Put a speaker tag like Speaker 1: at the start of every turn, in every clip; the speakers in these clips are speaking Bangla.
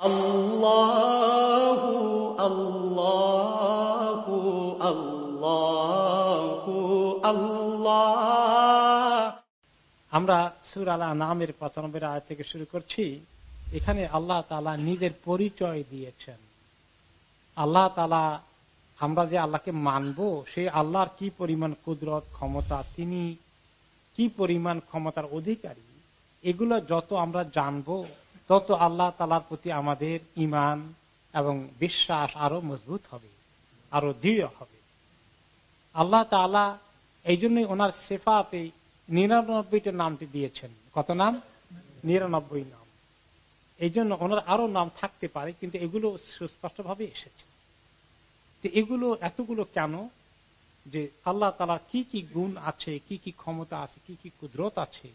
Speaker 1: আল্লাহ আল্লাহ আল্লাহ
Speaker 2: আমরা সুর আলা নামের পঁচানব্বই আয় থেকে শুরু করছি। এখানে আল্লাহ তালা নিজের পরিচয় দিয়েছেন। আল্লাহ তালা আমরা যে আল্লাহকে মানব, সেই আল্লাহর কি পরিমাণ কুদরত, ক্ষমতা, তিনি কি পরিমাণ ক্ষমতার অধিকারী, এগুলো যত আমরা জানব তত আল্লাহ তালার প্রতি আমাদের ইমান এবং বিশ্বাস আরও মজবুত হবে, আরও দৃঢ় হবে। আল্লাহ তালা এই জন্যই ওনার সেফাতে নিরানব্বইটা নামটি দিয়েছেন। কত নাম? নিরানব্বই নাম। এই জন্য ওনার আরও নাম থাকতে পারে, কিন্তু এগুলো সুস্পষ্ট ভাবে এসেছে এগুলো এতগুলো কেন? যে আল্লাহ তালা কি কি গুণ আছে, কি কি ক্ষমতা আছে, কি কি কুদরত আছে,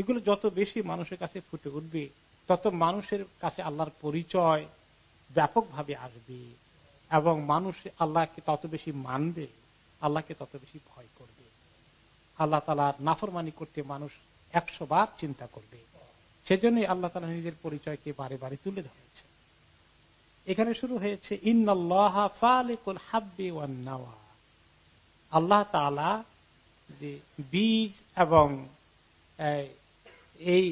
Speaker 2: এগুলো যত বেশি মানুষের কাছে ফুটে উঠবে তত মানুষের কাছে আল্লাহর পরিচয় ব্যাপকভাবে আসবে এবং মানুষ আল্লাহকে তত বেশি মানবে, আল্লাহকে তত বেশি ভয় করবে। আল্লাহ তালার নাফরমানি করতে মানুষ একশো বার চিন্তা করবে। সেজন্যই আল্লাহ তালা নিজের পরিচয়কে বারে বারে তুলে ধরেছে এখানে শুরু হয়েছে আল্লাহ তালা যে বীজ এবং এই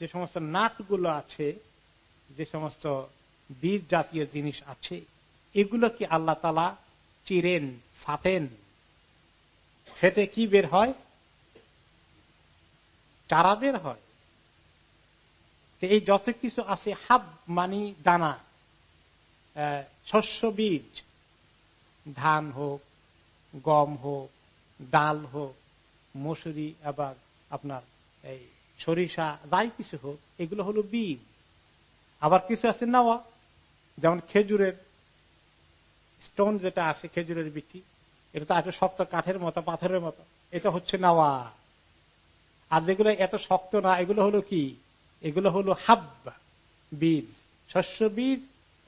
Speaker 2: যে সমস্ত নাটগুলো আছে, যে সমস্ত বীজ জাতীয় জিনিস আছে, এগুলো কি আল্লাহ তালা চিরেন, ফাটেন? ফেটে কি বের হয়? চারা বের হয়। এই যত কিছু আছে, হাব মানি দানা শস্য বীজ, ধান হোক, গম হোক, ডাল হোক, মসুরি আবার আপনার এই সরিষা, যাই কিছু হোক, এগুলো হলো বীজ আবার কিছু আছে নাওয়া, যেমন খেজুরের স্টোন যেটা আছে, খেজুরের বিচি। এটা তো এত শক্ত কাঠের মতো, পাথরের মতো। এটা হচ্ছে নাওয়া। আর যেগুলো এত শক্ত না, এগুলো হলো কি? এগুলো হলো হাব, বীজ। শস্য বীজ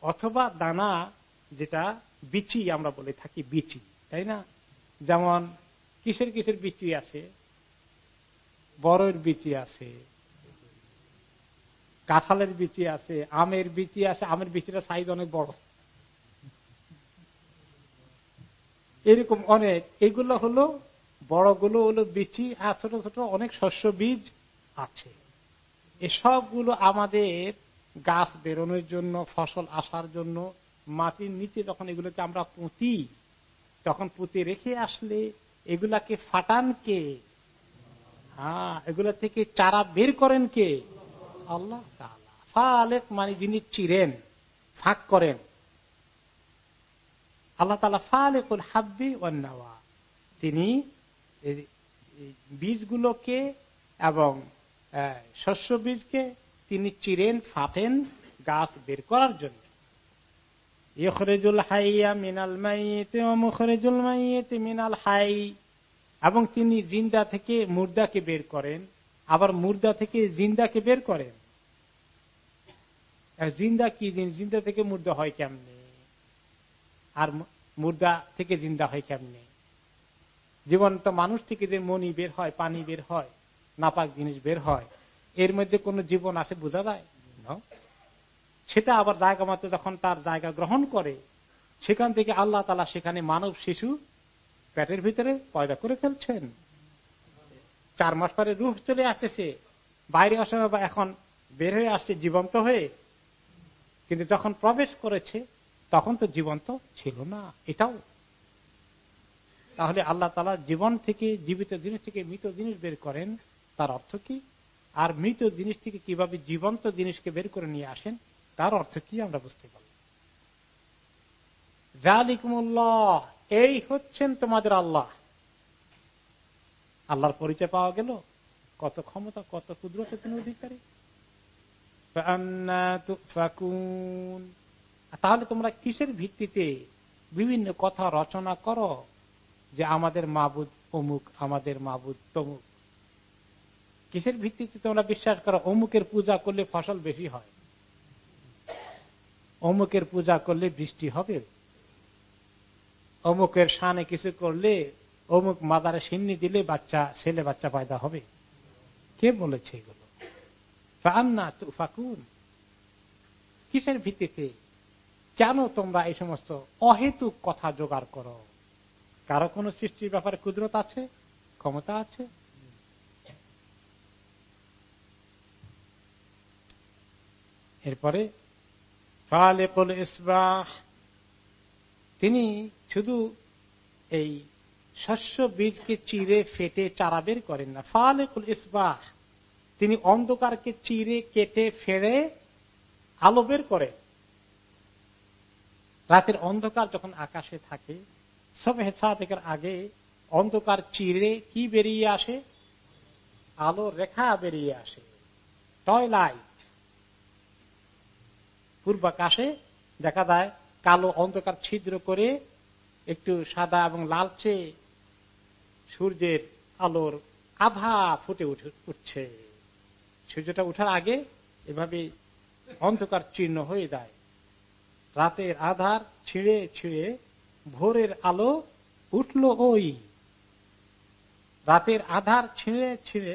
Speaker 2: অথবা দানা, যেটা বিচি আমরা বলে থাকি, বিচি, তাই না? যেমন কিসের কিসের বিচি আছে? বড়ের বিচি আছে, কাঁঠালের বিচি আছে, আমের বিচি আছে, আমের বিচিটা সাইজ অনেক বড়। এরকম অনেক। এগুলো হলো, বড়গুলো হলো বিচি আর ছোট ছোট অনেক শস্য বীজ আছে। এসবগুলো আমাদের গাছ বেরোনোর জন্য, ফসল আসার জন্য, মাটির নিচে যখন এগুলোকে আমরা পুঁতি, তখন পুঁতে রেখে আসলে এগুলাকে ফাটান কে হ্যাঁ এগুলা থেকে চারা বের করেন কে? আল্লাহ ফালেক মানে যিনি চিরেন, ফাঁক করেন। আল্লাহ তালা ফালেকুল হাব্বি ওয়ান্নাওয়া তিনি বীজগুলোকে এবং শস্য বীজকে তিনি চিরেন ফাটেন গাছ বের করার জন্য। ইখরেজুল হাইয়া মিনাল মাইতে মুখরেজুল মাইতে মিনাল হাই। এবং তিনি জিন্দা থেকে মুর্দাকে বের করেন আবার মুর্দা থেকে জিন্দাকে বের করেন। জিন্দা কি দিন জিন্দা থেকে মুর্দা হয় কেমনে? আর মুর্দা থেকে জিন্দা হয় কেমনে? জীবন্ত মানুষ থেকে যে মনি বের হয় পানি বের হয় নাপাক জিনিস বের হয় এর মধ্যে কোন জীবন আছে বোঝা যায়? সেটা আবার জায়গা মতো যখন তার জায়গা গ্রহণ করে সেখান থেকে আল্লাহ তালা সেখানে মানব শিশু পেটের ভিতরে পয়দা করে ফেলছেন। চার মাস পরে রুহ চলে আসতেছে। বাইরে আসার এখন বের হয়ে আসছে, জীবন্ত হয়ে। কিন্তু যখন প্রবেশ করেছে, তখন তো জীবন্ত ছিল না। এটাও। তাহলে আল্লাহ তালা জীবন থেকে, জীবিত জিনিস থেকে মৃত জিনিস বের করেন। তার অর্থ কি? আর মৃত জিনিস থেকে কীভাবে জীবন্ত জিনিসকে বের করে নিয়ে আসেন, তার অর্থ কি আমরা বুঝতে পারি এই হচ্ছেন তোমাদের আল্লাহ। আল্লাহর পরিচয় পাওয়া গেল। কত ক্ষমতা কত ক্ষুদ্রত তিনি অধিকারী। তাহলে তোমরা কিসের ভিত্তিতে বিভিন্ন কথা রচনা করো যে আমাদের মাবুদ অমুক আমাদের মাবুদ তমুক? কিসের ভিত্তিতে তোমরা বিশ্বাস করো অমুকের পূজা করলে ফসল বেশি হয়? অমুকের পূজা করলে বৃষ্টি হবে? অমুকের সানে কিছু করলে, অমুক মাদারে সিন্নি দিলে বাচ্চা, ছেলে বাচ্চা পয়দা হবে। কে বলেছে এগুলো? ফাকুন কিসের ভিত্তিতে? কেন তোমরা এই সমস্ত অহেতুক কথা জোগাড় করো? কারও কোন সৃষ্টির ব্যাপারে কুদরত আছে? ক্ষমতা আছে? এরপরে তিনি শুধু এই শস্য বীজকে চিরে ফেটে চারা বের করেন না। ফালেকুল ইসবাহ, তিনি অন্ধকারকে চিরে কেটে ফেড়ে আলো বের করে রাতের অন্ধকার যখন আকাশে থাকে, সব হেসা থেকে আগে অন্ধকার চিরে কি বেরিয়ে আসে? আলো রেখা বেরিয়ে আসে। টয়লাইট। পূর্বাকাশে দেখা যায় কালো অন্ধকার ছিদ্র করে একটু সাদা এবং লালচে সূর্যের আলোর আভা ফুটে উঠছে। সূর্যটা উঠার আগে এভাবে অন্ধকার চীর্ণ হয়ে যায়। রাতের আধার ছিঁড়ে ছিঁড়ে ভোরের আলো উঠল ওই। রাতের আধার ছিঁড়ে ছিঁড়ে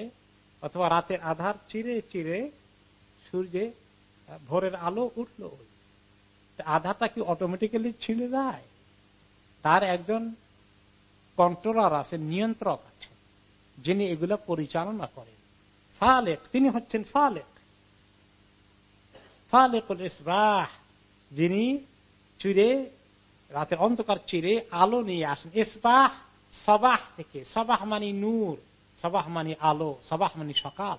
Speaker 2: অথবা রাতের আধার চিড়ে চিড়ে সূর্যে ভোরের আলো উঠল ওই। আধারটা কি অটোমেটিক্যালি ছিঁড়ে যায়? তার একজন কন্ট্রোলার আছে, নিয়ন্ত্রক আছে, যিনি এগুলো পরিচালনা করেন। ফালেক, তিনি হচ্ছেন ফালেক। ফালেকুল ইসবাহ, যিনি চিরে, রাতের অন্ধকার চিরে আলো নিয়ে আসেন। ইসবাহ, সবাহ থেকে, সবাহ মানি নূর, সবাহ মানি আলো, সবাহ মানি সকাল।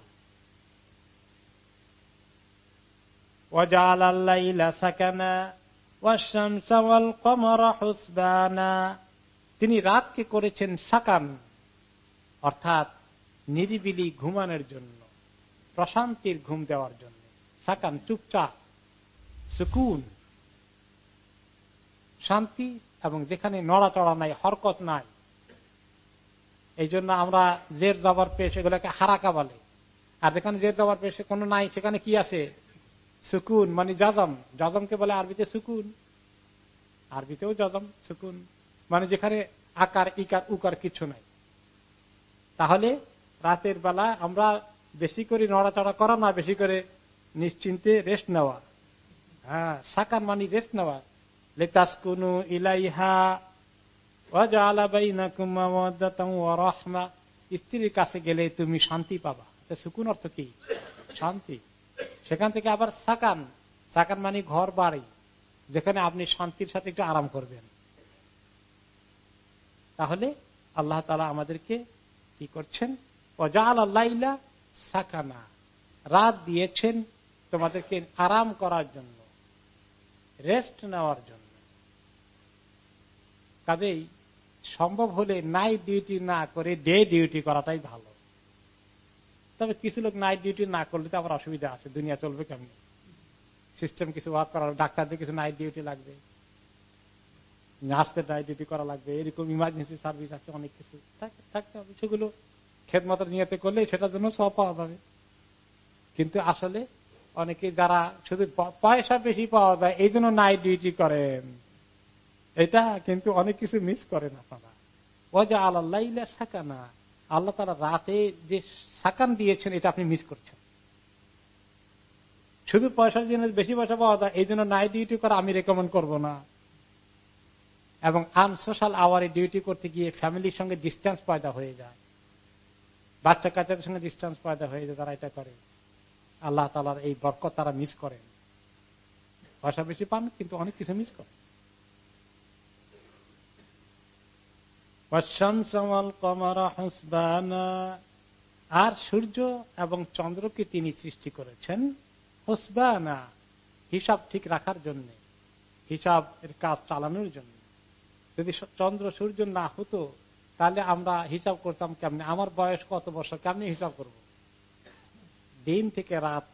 Speaker 2: তিনি রাতকে করেছেন সাকান, অর্থাৎ নিরিবিলি ঘুমানোর জন্য, প্রশান্তির ঘুম দেওয়ার জন্য। সাকান চুপচাপ, সুকুন, শান্তি এবং যেখানে নড়াচড়া নাই, হরকত নাই। এই জন্য আমরা জের জবার পেশ এগুলোকে হারাকা বলে। আর যেখানে জের জবার পেশ কোনো নাই, সেখানে কি আছে? সুকুন মানে জজম। জজমকে বলে আরবিতে সুকুন। আরবিতেও জজম, সুকুন। মানে যেখানে আকার, ইকার, উকার কিছু নাই। তাহলে রাতের বেলা আমরা বেশি করে নড়াচড়া করা না, বেশি করে নিশ্চিন্তে রেস্ট নেওয়া। হ্যাঁ সাকার মানি রেস্ট নেওয়া। লেতাসকুনু ইলাইহা স্ত্রীর কাছে গেলে তুমি শান্তি পাবা। সুকুন অর্থ কি? শান্তি। সেখান থেকে আবার সাকান সাকান মানে ঘর বাড়ি, যেখানে আপনি শান্তির সাথে একটু আরাম করবেন। তাহলে আল্লাহ তালা আমাদেরকে কি করছেন? অজাল আল্লাহ সাকানা, রাত দিয়েছেন তোমাদেরকে আরাম করার জন্য, রেস্ট নেওয়ার জন্য। কাজেই সম্ভব হলে নাইট ডিউটি না করে ডে ডিউটি করাটাই ভালো। তবে কিছু লোক নাইট ডিউটি না করলে তো আবার অসুবিধা আছে। দুনিয়া চলবে কেমন? সিস্টেম কিছু ওয়ার্ক করার, ডাক্তারদের কিছু নাইট ডিউটি লাগবে। নার্সদের নাইট ডিউটি করা লাগবে। এরকম ইমার্জেন্সি সার্ভিস আছে অনেক কিছু। থাকতে হবে। সেগুলো খেদমত নিয়েতে করলে সেটার জন্য সব পাওয়া যাবে। কিন্তু আসলে অনেকে যারা শুধু পয়সা বেশি পাওয়া যায়, এই জন্য নাইট ডিউটি করেন। এটা কিন্তু অনেক কিছু মিস করেন আপনারা ও যে আল্লাহ সাকানা। আল্লাহ তারা রাতে যে সাকান দিয়েছেন, এটা আপনি মিস করছেন। শুধু পয়সার জন্য বেশি পয়সা পাওয়া যায়, এই জন্য নাই ডিউটি করা আমি রেকমেন্ড করব না। এবং আনসোশাল আওয়ারে ডিউটি করতে গিয়ে ফ্যামিলির সঙ্গে ডিস্টেন্স পয়দা হয়ে যায়। বাচ্চা কাচ্চাদের সঙ্গে ডিস্টেন্স পয়দা হয়ে যায়, তারা এটা করে। আল্লাহ তালার এই বরকত তারা মিস করেন। পয়সা বেশি পান, কিন্তু অনেক কিছু মিস করেন। আর সূর্য এবং চন্দ্রকে তিনি সৃষ্টি করেছেন হুসবানা হিসাব ঠিক রাখার জন্য হিসাব এর কাজ চালানোর জন্য। যদি চন্দ্র সূর্য না হতো, তাহলে আমরা হিসাব করতাম কেমনি? আমার বয়স কত বছর, কেমনি হিসাব করব? দিন থেকে রাত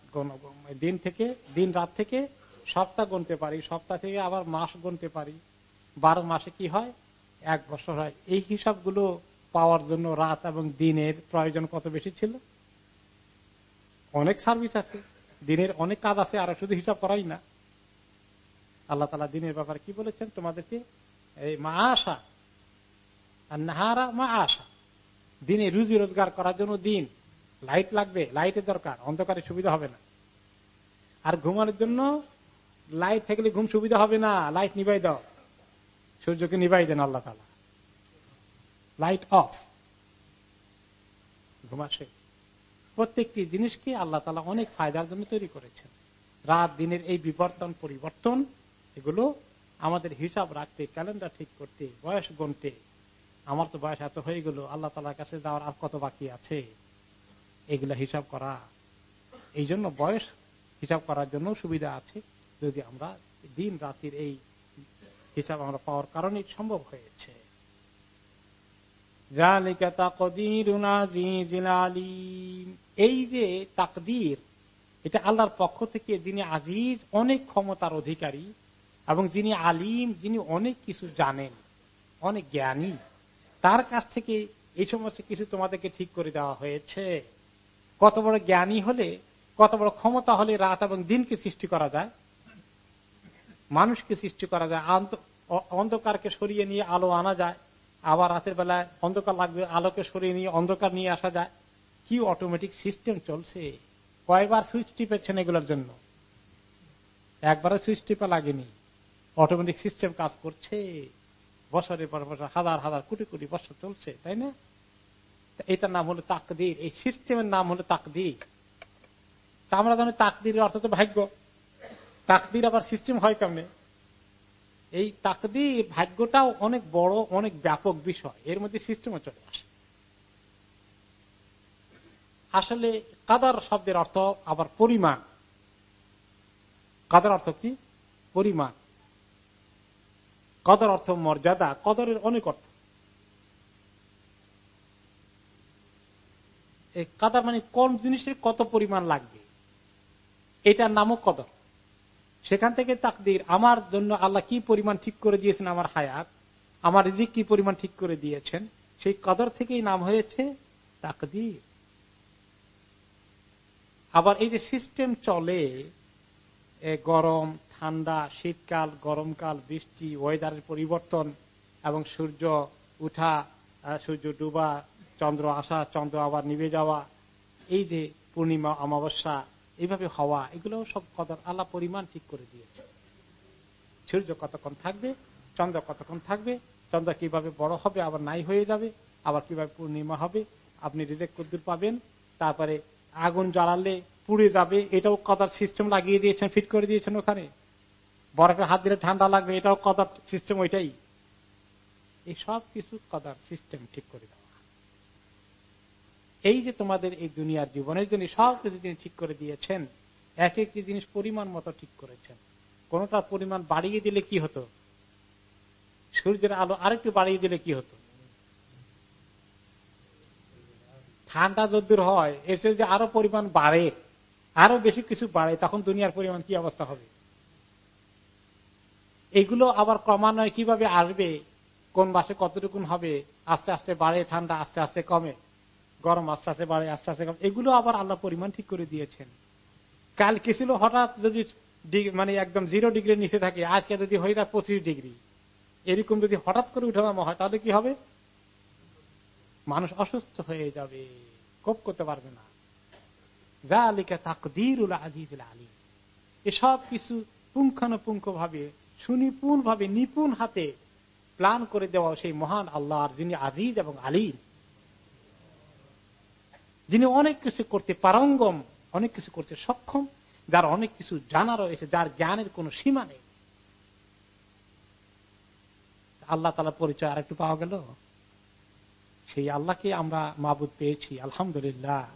Speaker 2: দিন থেকে, দিন রাত থেকে সপ্তাহ গুনতে পারি, সপ্তাহ থেকে আবার মাস গুনতে পারি। বারো মাসে কি হয়? এক বছর হয়। এই হিসাবগুলো পাওয়ার জন্য রাত এবং দিনের প্রয়োজন কত বেশি ছিল? অনেক সার্ভিস আছে, দিনের অনেক কাজ আছে, আর শুধু হিসাব করাই না। আল্লাহ তালা দিনের ব্যাপারে কি বলেছেন তোমাদেরকে? এই মা আশা আর নাহারা মা আশা দিনে রুজি রোজগার করার জন্য দিন। লাইট লাগবে, লাইটের দরকার, অন্ধকারে সুবিধা হবে না। আর ঘুমানোর জন্য লাইট থাকলে ঘুম সুবিধা হবে না, লাইট নিবাই দাও। সূর্যকে নিবাই দেন আল্লাহ তালা লাইট অফ ঘুমাসে প্রত্যেকটি জিনিসকে আল্লাহ তালা অনেক ফায়দার জন্য তৈরি করেছেন। রাত দিনের এই বিবর্তন, পরিবর্তন, এগুলো আমাদের হিসাব রাখতে, ক্যালেন্ডার ঠিক করতে, বয়স গণতে আমার তো বয়স এত হয়ে গেল, আল্লাহ তালার কাছে যাওয়ার আর কত বাকি আছে? এগুলা হিসাব করা। এই জন্য বয়স হিসাব করার জন্য সুবিধা আছে। যদি আমরা দিন রাতির এই হিসাব আমরা পাওয়ার কারণে সম্ভব হয়েছে। এই যে তাকদির, এটা আল্লাহর পক্ষ থেকে যিনি আজিজ, অনেক ক্ষমতার অধিকারী, এবং যিনি আলিম, যিনি অনেক কিছু জানেন, অনেক জ্ঞানী, তার কাছ থেকে এই সমস্ত কিছু তোমাদেরকে ঠিক করে দেওয়া হয়েছে। কত বড় জ্ঞানী হলে, কত বড় ক্ষমতা হলে রাত এবং দিনকে সৃষ্টি করা যায়? মানুষকে সৃষ্টি করা যায়। অন্ধকারকে সরিয়ে নিয়ে আলো আনা যায়। আবার রাতের বেলায় অন্ধকার লাগবে, আলোকে সরিয়ে নিয়ে অন্ধকার নিয়ে আসা যায়। কি অটোমেটিক সিস্টেম চলছে? কয়বার সুইচ টিপেছেন এগুলোর জন্য? একবারে সুইচ টিপে লাগেনি। অটোমেটিক সিস্টেম কাজ করছে। বছরের পর বছর, হাজার হাজার, কোটি কোটি বছর চলছে, তাই না? এটার নাম হলো তাকদির। এই সিস্টেমের নাম হলো তাকদির। তা আমরা জানি তাকদির অর্থ তো ভাগ্য। তাকদির আবার সিস্টেম হয় কেমনে? এই তাকদির ভাগ্যটাও অনেক বড়, অনেক ব্যাপক বিষয়। এর মধ্যে সিস্টেমও চলে আসে। আসলে কাদার শব্দের অর্থ আবার পরিমাণ। কাদার অর্থ কি? পরিমাণ। কদর অর্থ মর্যাদা। কদরের অনেক অর্থ। কাদার মানে কোন জিনিসের কত পরিমাণ লাগবে? এটার নামও কদর। সেখান থেকে তাকদির, আমার জন্য আল্লাহ কি পরিমাণ ঠিক করে দিয়েছেন আমার হায়াত, আমার রিজিক কি পরিমাণ ঠিক করে দিয়েছেন, সেই কদর থেকেই নাম হয়েছে তাকদির। আবার এই যে সিস্টেম চলে গরম, ঠান্ডা, শীতকাল, গরমকাল, বৃষ্টি, ওয়েদারের পরিবর্তন এবং সূর্য উঠা সূর্য ডুবা, চন্দ্র আসা, চন্দ্র আবার নিভে যাওয়া, এই যে পূর্ণিমা, অমাবস্যা এইভাবে হওয়া এগুলো সব কদর আল্লাহ পরিমাণ ঠিক করে দিয়েছে। সূর্য কতক্ষণ থাকবে, চন্দ্র কতক্ষণ থাকবে, চন্দ্র কীভাবে বড় হবে, আবার নাই হয়ে যাবে, আবার কীভাবে পূর্ণিমা হবে, আপনি রিজেক্ট কদ্দুর পাবেন, তারপরে আগুন জ্বালালে পুড়ে যাবে, এটাও কদার সিস্টেম লাগিয়ে দিয়েছেন ফিট করে দিয়েছেন ওখানে। বরফে হাত দিলে ঠান্ডা লাগবে, এটাও কদার সিস্টেম ওইটাই। এই সব কিছু কদার সিস্টেম ঠিক করে এই যে তোমাদের এই দুনিয়ার জীবনের জন্য সব কিছু তিনি ঠিক করে দিয়েছেন, এক একটি জিনিস পরিমাণ মতো ঠিক করেছেন। কোনটা পরিমাণ বাড়িয়ে দিলে কি হতো? সূর্যের আলো আরেকটু বাড়িয়ে দিলে কি হতো? ঠান্ডা যদ্দুর হয়, এর যদি আরও পরিমাণ বাড়ে, আরও বেশি কিছু বাড়ে, তখন দুনিয়ার পরিমাণ কি অবস্থা হবে? এগুলো আবার ক্রমান্বয়ে কীভাবে আসবে, কোন মাসে কতটুকুন হবে, আস্তে আস্তে বাড়ে, ঠান্ডা আস্তে আস্তে কমে গরম আস্তে আস্তে বাড়ে, আস্তে আস্তে এগুলো আবার আল্লাহ পরিমাণ ঠিক করে দিয়েছেন। কাল কি ছিল? হঠাৎ যদি মানে একদম জিরো ডিগ্রির নিচে থাকে, আজকে যদি হয়ে যায় পঁচিশ ডিগ্রি। এরকম যদি হঠাৎ করে উঠানামা হয়, তাহলে কি হবে? মানুষ অসুস্থ হয়ে যাবে, কোপ করতে পারবে না। এসব কিছু পুঙ্খানুপুঙ্খ ভাবে সুনিপুণ ভাবে নিপুণ হাতে প্লান করে দেওয়া সেই মহান আল্লাহর যিনি আজিজ এবং আলিম। যিনি অনেক কিছু করতে পারঙ্গম, অনেক কিছু করতে সক্ষম, যার অনেক কিছু জানা রয়েছে, যার জ্ঞানের কোন সীমা নেই। আল্লাহ তালা পরিচয় আর একটু পাওয়া গেল? সেই আল্লাহকে আমরা মাবুদ পেয়েছি, আলহামদুলিল্লাহ।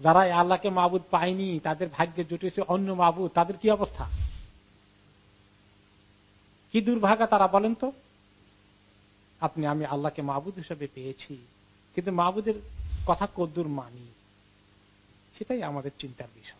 Speaker 2: যারা আল্লাহকে মাবুদ পায়নি, তাদের ভাগ্যে জুটেছে অন্য মাবুদ, তাদের কি অবস্থা? কি দুর্ভাগা তারা বলেন তো? আপনি, আমি আল্লাহকে মাহবুদ হিসেবে পেয়েছি। কিন্তু মাহবুদের কথা কদ্দুর মানি। সেটাই আমাদের চিন্তার বিষয়।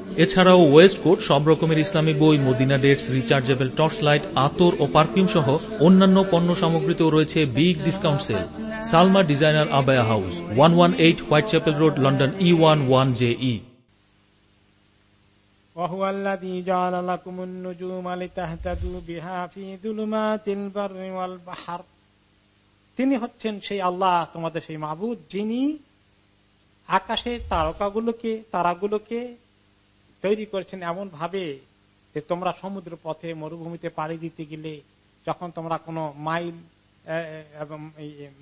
Speaker 3: এছাড়াও ওয়েস্ট কোট সব রকমের ইসলামী বই Medina dates rechargeable torch light আতর ও পারফিউম সহ অন্যান্য পণ্য সামগ্রীতেও রয়েছে big discount sale Salma designer abaya house one one eight white chapel road London E one one J E
Speaker 2: وهو الذي جعل لكم النجوم لتهتدوا بها في ظلمات البر والبحر তিনি হচ্ছেন সেই আল্লাহ তোমাদের সেই মাহবুদ যিনি আকাশের তারকাগুলোকে তারাগুলোকে তৈরি করেছেন এমন ভাবে যে তোমরা সমুদ্র পথে মরুভূমিতে পাড়ি দিতে গেলে যখন তোমরা কোনো মাইল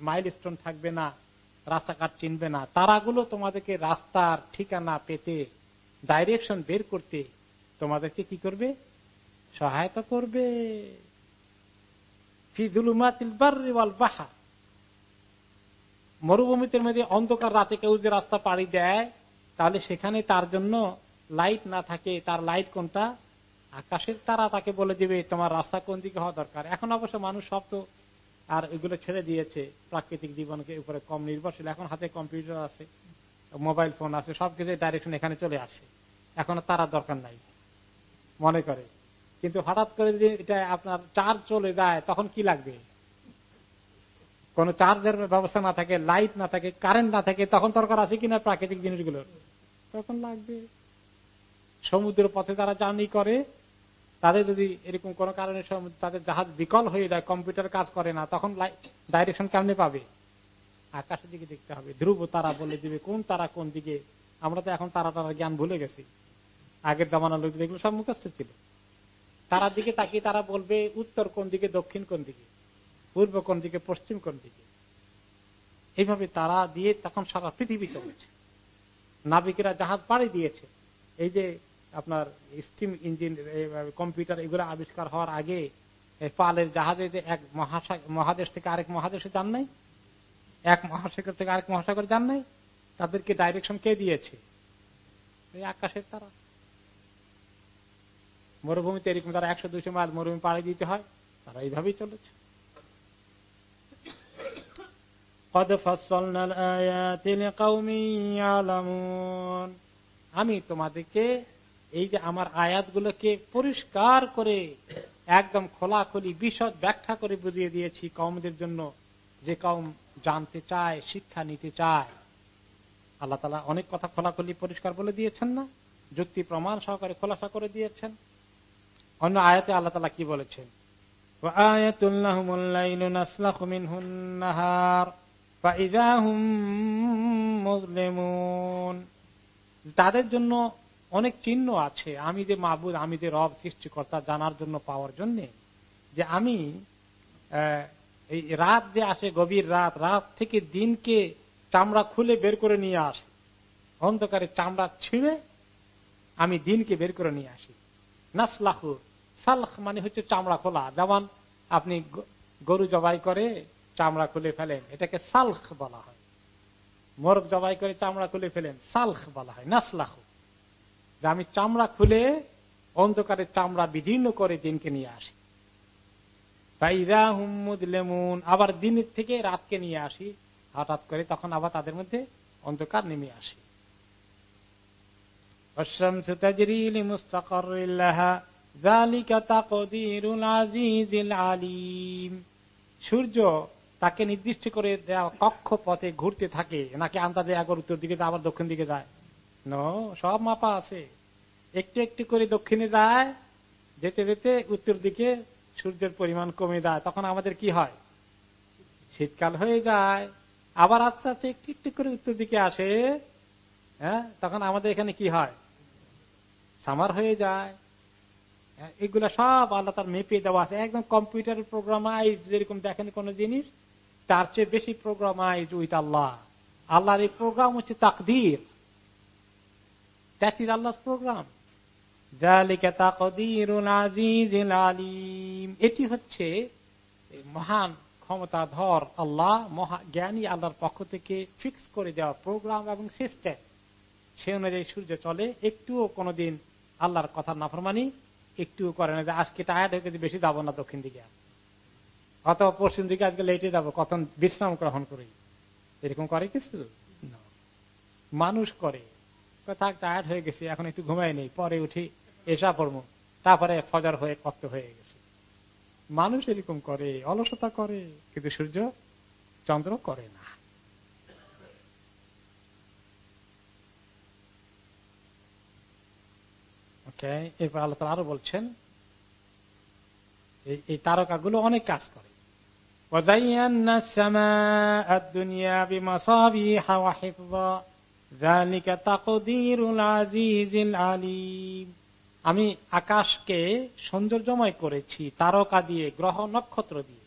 Speaker 2: মাইল স্টোন থাকবে না, রাস্তাঘাট চিনবে না, তারাগুলো তোমাদেরকে রাস্তার ঠিকানা পেতে ডাইরেকশন বের করতে তোমাদেরকে কি করবে? সহায়তা করবে। মরুভূমিতে মধ্যে অন্ধকার রাতে কেউ যে রাস্তা পাড়ি দেয়, তাহলে সেখানে তার জন্য লাইট না থাকে, তার লাইট কোনটা? আকাশের তারা তাকে বলে দিবে, তোমার রাস্তা কোন দিকে হওয়া দরকার? এখন অবশ্য মানুষ সব তো আর এগুলো ছেড়ে দিয়েছে, প্রাকৃতিক জীবনকে উপরে কম নির্ভরশীল। এখন হাতে কম্পিউটার আছে মোবাইল ফোন আছে সবকিছু ডাইরেকশন এখানে চলে আসে এখন তারা দরকার নাই, মনে করে। কিন্তু হঠাৎ করে যদি এটা আপনার চার্জ চলে যায়, তখন কি লাগবে? কোন চার্জের ব্যবস্থা না থাকে লাইট না থাকে কারেন্ট না থাকে, তখন দরকার আছে কিনা প্রাকৃতিক জিনিসগুলোর? তখন লাগবে। সমুদ্র পথে তারা জার্নি করে, তাদের যদি এরকম কোন কারণে তাদের জাহাজ বিকল হয়ে যায়, কম্পিউটার কাজ করে না, তখন ডাইরেকশন কেমনে পাবে? আকাশের দিকে দেখতে হবে। ধ্রুব তারা বলে দিবে, কোন তারা কোন দিকে? আমরা তো এখন তারা তারা জ্ঞান ভুলে গেছি। আগের জামানার লোকদের এগুলো সব মুখস্থ ছিল। তারার দিকে তাকিয়ে তারা বলবে, উত্তর কোন দিকে, দক্ষিণ কোন দিকে? পূর্ব কোন দিকে, পশ্চিম কোন দিকে? এইভাবে তারা দিয়ে তখন সারা পৃথিবী চলেছে। নাবিকেরা জাহাজ পাড়ি দিয়েছে। এই যে আপনার স্টিম ইঞ্জিন কম্পিউটার এগুলো আবিষ্কার হওয়ার আগে পালের জাহাজে যে এক মহাদেশ থেকে আরেক মহাদেশে যান নাই? এক মহাসাগর থেকে আরেক মহাসাগর যান নাই? তাদেরকে ডাইরেকশন কে দিয়েছে? আকাশের তারা। মরুভূমিতে এরকম তারা একশো দুইশো মাইল মরুভূমি পাড়ি দিতে হয়, তারা এইভাবেই চলেছে। আমি তোমাদেরকে এই যে আমার আয়াতগুলোকে পরিষ্কার করে একদম খোলাখলি বিশদ ব্যাখ্যা করে বুঝিয়ে দিয়েছি কমদের জন্য, যে কম জানতে চায়, শিক্ষা নিতে চায়। আল্লাহ তালা অনেক কথা খোলাখলি পরিষ্কার বলে দিয়েছেন না, যুক্তি প্রমাণ সহকারে খোলাসা করে দিয়েছেন। অন্য আয়াতে আল্লাহ তালা কি বলেছেন? তাদের জন্য অনেক চিহ্ন আছে। আমি যে মাহবুদ, আমি যে রব, সৃষ্টিকর্তা, জানার জন্য পাওয়ার জন্য, যে আমি এই রাত যে আসে, গভীর রাত রাত থেকে দিনকে চামড়া খুলে বের করে নিয়ে আসে। অন্ধকারে চামড়া ছিঁড়ে আমি দিনকে বের করে নিয়ে আসি। নাসলাহু, সালখ মানে হচ্ছে চামড়া খোলা। যেমন আপনি গরু জবাই করে চামড়া খুলে ফেলেন, এটাকে সালখ বলা হয়। মোরগ জবাই করে চামড়া খুলে ফেলেন, সালখ বলা হয়। নাসলাহু। যে আমি চামড়া খুলে অন্ধকারে চামড়া বিদীর্ণ করে দিনকে নিয়ে আসি। লেমুন আবার দিনের থেকে রাতকে নিয়ে আসি। হঠাৎ করে তখন আবার তাদের মধ্যে অন্ধকার নেমে আসি। সূর্য তাকে নির্দিষ্ট করে দেওয়া কক্ষ পথে ঘুরতে থাকে, নাকি আন্দাজে একবার উত্তর দিকে যায়, আবার দক্ষিণ দিকে যায়। ন সব মাপা আছে। একটু একটু করে দক্ষিণে যায় যেতে যেতে উত্তর দিকে সূর্যের পরিমাণ কমে যায় তখন আমাদের কি হয়? শীতকাল হয়ে যায়। আবার আস্তে আস্তে একটু একটু করে উত্তর দিকে আসে হ্যাঁ তখন আমাদের এখানে কি হয়? সামার হয়ে যায়। হ্যাঁ, এগুলা সব আল্লাহ তার মেপে দেওয়া আছে। একদম কম্পিউটার প্রোগ্রামাইজ যেরকম দেখেন কোন জিনিস তার চেয়ে বেশি প্রোগ্রামাইজ উইথ আল্লাহ। আল্লাহর এই প্রোগ্রাম হচ্ছে তাকদির। দ্যাট ইজ আল্লাহ প্রোগ্রাম এটি হচ্ছে মহান ক্ষমতাধর আল্লাহ, মহা জ্ঞানী আল্লাহর পক্ষ থেকে ফিক্স করে দেওয়া প্রোগ্রাম এবং সিস্টেম সে অনুযায়ী সূর্য চলে, একটুও কোনোদিন আল্লাহর কথা নাফরমানি একটুও করে না যে আজকে টায়ার্ড হয়ে গেছে, বেশি যাব না দক্ষিণ দিকে। অথবা পশ্চিম দিকে আজকে লেটে যাব কখন বিশ্রাম গ্রহণ করি। এরকম করে কিছু? মানুষ করে। থাক টায়ার্ড হয়ে গেছে, এখন একটু ঘুমাই নেই, পরে উঠি, এসা পড়ব। তারপরে ফজার হয়ে কত হয়ে গেছে। মানুষ এরকম করে, অলসতা করে, কিন্তু সূর্য চন্দ্র করে না। এরপর আল্লাহ আরও বলছেন, এই তারকাগুলো অনেক কাজ করে। আমি আকাশকে সৌন্দর্যময় করেছি, তারকা দিয়ে, গ্রহ নক্ষত্র দিয়ে।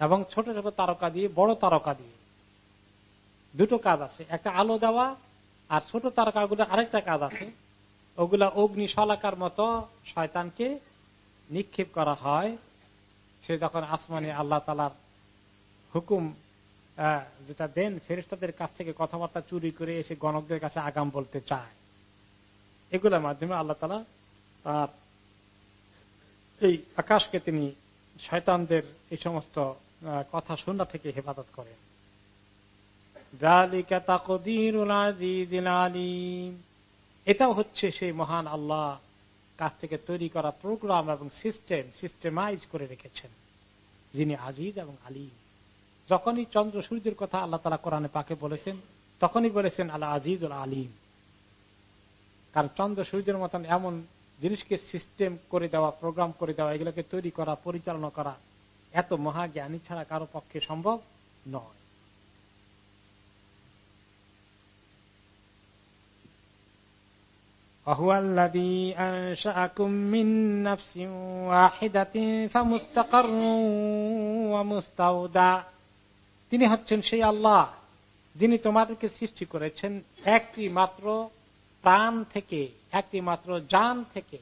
Speaker 2: এবং ছোট ছোট তারকা দিয়ে, বড় তারকা দিয়ে। দুটো কাজ আছে, একটা আলো দেওয়া আর ছোট তারকাগুলো আরেকটা কাজ আছে। ওগুলা অগ্নি শলাকার মতো শয়তানকে নিক্ষেপ করা হয়। সে যখন আসমানে আল্লাহ তালার হুকুম যেটা দেন ফেরিস্তাদের কাছ থেকে কথাবার্তা চুরি করে এসে গণকদের কাছে আগাম বলতে চায়। এগুলোর মাধ্যমে আল্লাহ তালা তার এই আকাশকে তিনি শয়তানদের এই সমস্ত কথা শোনা থেকে হেফাজত করেন। এটাও হচ্ছে সেই মহান আল্লাহ কাছ থেকে তৈরি করা প্রোগ্রাম এবং সিস্টেম, সিস্টেমাইজ করে রেখেছেন। যিনি আজিজ এবং আলী যখনই চন্দ্র সূর্যের কথা আল্লাহ তালা কোরআনে পাকে বলেছেন, তখনই বলেছেন আল্লাহ আজিজুল আলিম। কারণ চন্দ্র সূর্যের মতন এমন জিনিসকে সিস্টেম করে দেওয়া প্রোগ্রাম করে দেওয়া, এগুলোকে তৈরি করা, পরিচালনা করা এত মহা জ্ঞানী ছাড়া কারও পক্ষে সম্ভব নয়। মুস্তাকর তিনি হচ্ছেন সেই আল্লাহ যিনি তোমাদেরকে সৃষ্টি করেছেন একটি মাত্র প্রাণ থেকে একটি মাত্র যান থেকে।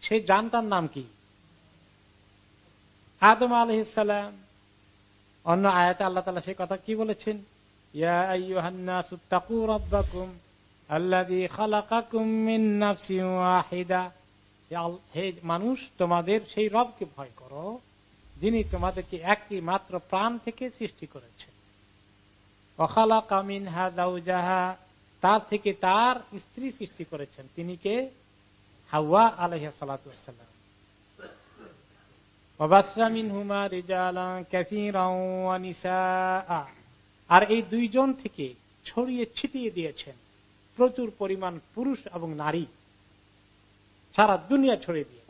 Speaker 2: সেই যানটার নাম কি? আদম আলহিসাম অন্য আয়াতে আল্লাহ তালা সেই কথা কি বলেছেন? মানুষ, তোমাদের সেই রবকে ভয় করো। যিনি তোমাদেরকে একটি মাত্র প্রাণ থেকে সৃষ্টি করেছে অখালা কামিন হা হাজাহা তার থেকে তার স্ত্রী সৃষ্টি করেছেন। তিনি কে? হাওয়া আলহ সালাম আর এই দুইজন থেকে ছড়িয়ে ছিটিয়ে দিয়েছেন। প্রচুর পরিমাণ পুরুষ এবং নারী। সারা দুনিয়া ছড়িয়ে দিয়েছে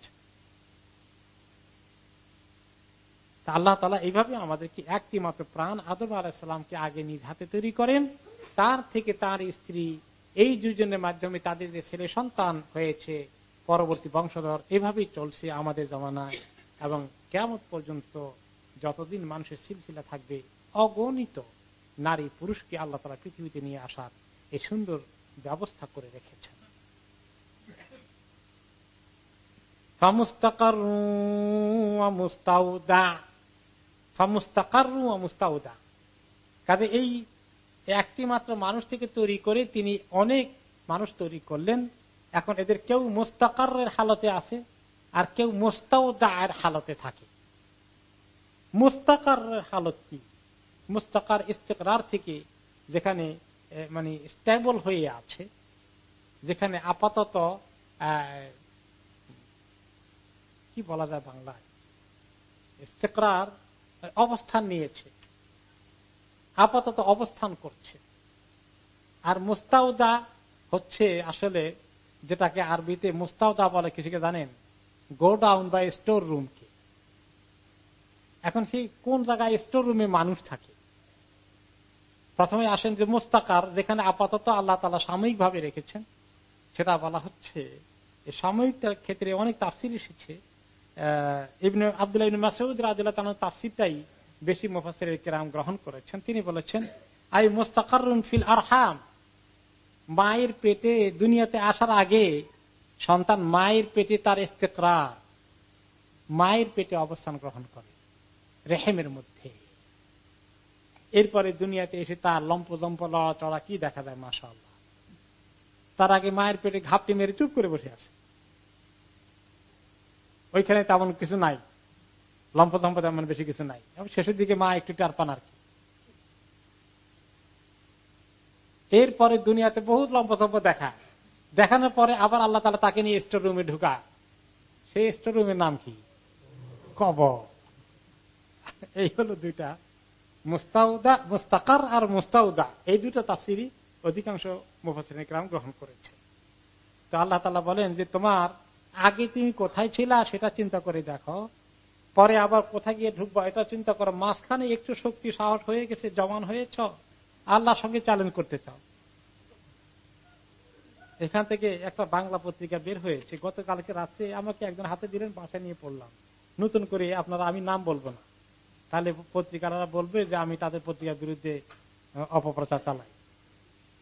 Speaker 2: আল্লাহ তালা এইভাবে আমাদেরকে একটি মাত্র প্রাণ আদম আলাহিসামকে আগে নিজ হাতে তৈরি করেন। তার থেকে তার স্ত্রী এই দুজনের মাধ্যমে তাদের যে ছেলে সন্তান হয়েছে, পরবর্তী বংশধর, এভাবেই চলছে আমাদের জমানায়। এবং কেমন পর্যন্ত যতদিন মানুষের সিলসিলা থাকবে, অগণিত নারী পুরুষকে আল্লাহ তালা পৃথিবীতে নিয়ে আসার এই সুন্দর ব্যবস্থা করে রেখেছেন। কাজে এই একটি মাত্র মানুষ থেকে তৈরি করে তিনি অনেক মানুষ তৈরি করলেন। এখন এদের কেউ মোস্তাকারের হালতে আছে আর কেউ মোস্তাউদায়ের হালতে থাকে। মুস্তাকারের হালত কি? মুস্তাকার ইস্তেকরার থেকে যেখানে মানে স্টেবল হয়ে আছে, যেখানে আপাতত কি বলা যায় বাংলায়? ইস্তেকরার অবস্থান নিয়েছে। আপাতত অবস্থান করছে। আর মুস্তাউদা হচ্ছে আসলে যেটাকে আরবিতে মুস্তাউদা বলে কিছুকে জানেন? গো ডাউন বা স্টোর রুমকে এখন সেই কোন জায়গায় স্টোর রুমে মানুষ থাকে? প্রথমে আসেন যে মোস্তাকার, যেখানে আপাতত আল্লাহ তালা সাময়িক ভাবে রেখেছেন। সেটা বলা হচ্ছে সাময়িকটার ক্ষেত্রে অনেক তাফসির এসেছে। গ্রহণ করেছেন। তিনি বলেছেন, আই মোস্তাকার ফিল আরহাম। মায়ের পেটে দুনিয়াতে আসার আগে সন্তান মায়ের পেটে তার ইস্তেকরা মায়ের পেটে অবস্থান গ্রহণ করে রেহেমের মধ্যে। এরপরে দুনিয়াতে এসে তার লম্প জম্প লড়া কি দেখা যায় মাসা তার আগে মায়ের পেটে ঘাপটি মেরে চুপ করে বসে আছে। ওইখানে তেমন কিছু নাই। লম্প জম্প তেমন বেশি কিছু নাই। এবং শেষের দিকে মা একটু টারপান আর কি। এরপরে দুনিয়াতে বহুত লম্প জম্প দেখা। দেখানোর পরে আবার আল্লাহ তালা তাকে নিয়ে স্টোর রুমে ঢুকা সেই স্টোর রুমের নাম কি? কব এই হলো দুইটা। মুস্তাউদা, মুস্তাকার আর মুস্তাউদা। এই দুটো তাফসিরই অধিকাংশ মুফাসিরাম গ্রহণ করেছে। তো আল্লাহ তালা বলেন যে তোমার আগে তুমি কোথায় ছিলা সেটা চিন্তা করে দেখো। পরে আবার কোথায় গিয়ে ঢুকবো এটা চিন্তা করো। মাঝখানে একটু শক্তি, সাহস হয়ে গেছে জমান হয়েছ, আল্লাহর সঙ্গে চ্যালেঞ্জ করতে চাও। এখান থেকে একটা বাংলা পত্রিকা বের হয়েছে। গতকালকে রাত্রে আমাকে একজন হাতে দিলেন, বাসায় নিয়ে পড়লাম। নতুন করে আপনারা আমি নাম বলব না। তাহলে পত্রিকারা বলবে যে আমি তাদের পত্রিকার বিরুদ্ধে অপপ্রচার চালাই।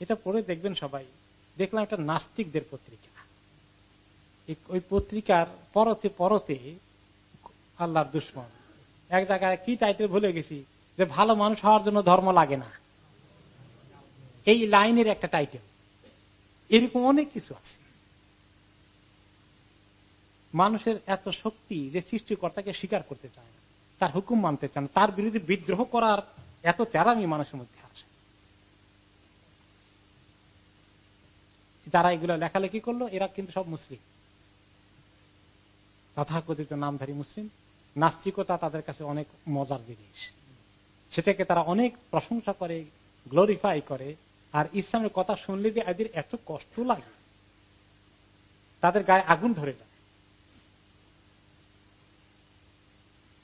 Speaker 2: এটা পড়ে দেখবেন সবাই। দেখলাম একটা নাস্তিকদের পত্রিকা। ওই পত্রিকার পরতে পরতে আল্লাহর দুশ্মন। এক জায়গায় কি টাইটেল ভুলে গেছি, যে ভালো মানুষ হওয়ার জন্য ধর্ম লাগে না। এই লাইনের একটা টাইটেল। এরকম অনেক কিছু আছে। মানুষের এত শক্তি যে সৃষ্টিকর্তাকে স্বীকার করতে চায় না, তার হুকুম মানতে চান তার বিরুদ্ধে বিদ্রোহ করার এত তেরামি মানুষের মধ্যে আসে যারা এগুলো লেখালেখি করল, এরা কিন্তু সব মুসলিম। তথাকথিত নামধারী মুসলিম, নাস্তিকতা তাদের কাছে অনেক মজার জিনিস। সেটাকে তারা অনেক প্রশংসা করে গ্লোরিফাই করে, আর ইসলামের কথা শুনলে যে এদের এত কষ্ট লাগে, তাদের গায়ে আগুন ধরে যায়।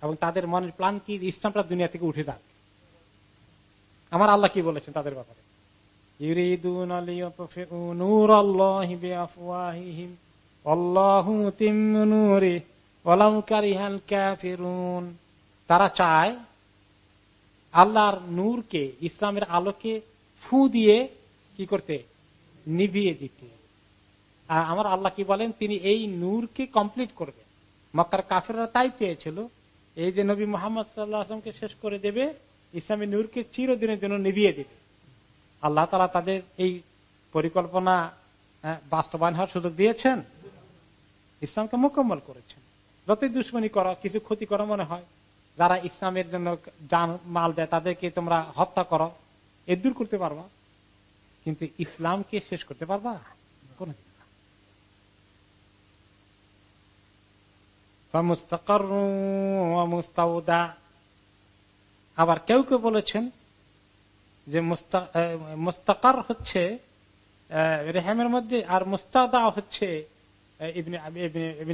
Speaker 2: এবং তাদের মনের প্লান কি ইসলামটা দুনিয়া থেকে উঠে যাবে আমার আল্লাহ কি বলেছেন তাদের ব্যাপারে? তারা চায় আল্লাহর নূরকে, ইসলামের আলোকে ফু দিয়ে কি করতে? নিভিয়ে দিতে। আর আমার আল্লাহ কি বলেন? তিনি এই নূরকে কমপ্লিট করবে মক্কার কাফেররা তাই চেয়েছিল, এই যে নবী মোহাম্মদ সাল্লাহামকে শেষ করে দেবে, ইসলামী নূরকে চিরদিনের জন্য নিভিয়ে দেবে। আল্লাহ তালা তাদের এই পরিকল্পনা বাস্তবায়ন হওয়ার সুযোগ দিয়েছেন। ইসলামকে মোকাম্মল করেছেন। যতই দুশ্মনী করো, কিছু ক্ষতি করো মনে হয়। যারা ইসলামের জন্য যান মাল দেয়, তাদেরকে তোমরা হত্যা করো। এ দূর করতে পারবা। কিন্তু ইসলামকে শেষ করতে পারবা? কোনদিন আবার কেউ কেউ বলেছেন যে মুস্তাকার হচ্ছে রেহামের মধ্যে, আর মুস্তাদা হচ্ছে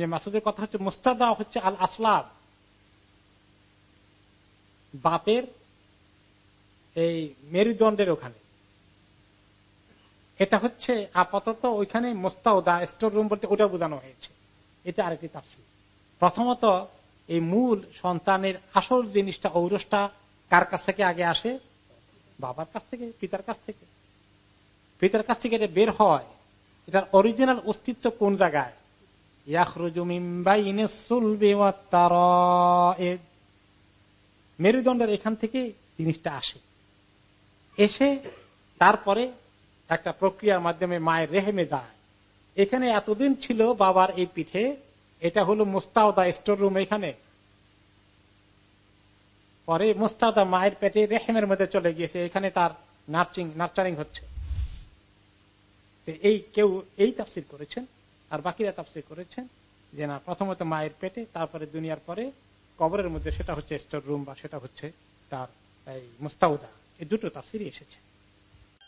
Speaker 2: মাসুদের কথা হচ্ছে মুস্তাদা হচ্ছে আল আসলাব বাপের এই মেরুদণ্ডের ওখানে। এটা হচ্ছে আপাতত ওইখানে মোস্তাউদা স্টোর রুম বলতে ওটা বোঝানো হয়েছে। এটা আরেকটি তাফসির। প্রথমত এই মূল সন্তানের আসল জিনিসটা ঔরসটা কার কাছ থেকে আগে আসে? বাবার কাছ থেকে, পিতার কাছ থেকে। পিতার কাছ থেকে এটা বের হয়। এটার অরিজিনাল অস্তিত্ব কোন জায়গায়? মেরুদণ্ডের এখান থেকে জিনিসটা আসে। এসে তারপরে একটা প্রক্রিয়ার মাধ্যমে মায়ের রেহেমে যায়। এখানে এতদিন ছিল বাবার এই পিঠে। এটা হলো মুস্তাউদা স্টোর রুম এখানে। পরে মুস্তাউদা মায়ের পেটে রেহেমের মধ্যে চলে গিয়েছে। এখানে তার নার্চিং নার্চারিং হচ্ছে। এই কেউ এই তাফসির করেছেন আর বাকিরা তাফসির করেছেন যে না, প্রথমত মায়ের পেটে, তারপরে দুনিয়ার পরে, কবরের মধ্যে সেটা হচ্ছে স্টোর রুম বা সেটা হচ্ছে তার এই মুস্তাউদা। এই দুটো তাফসিরই এসেছে।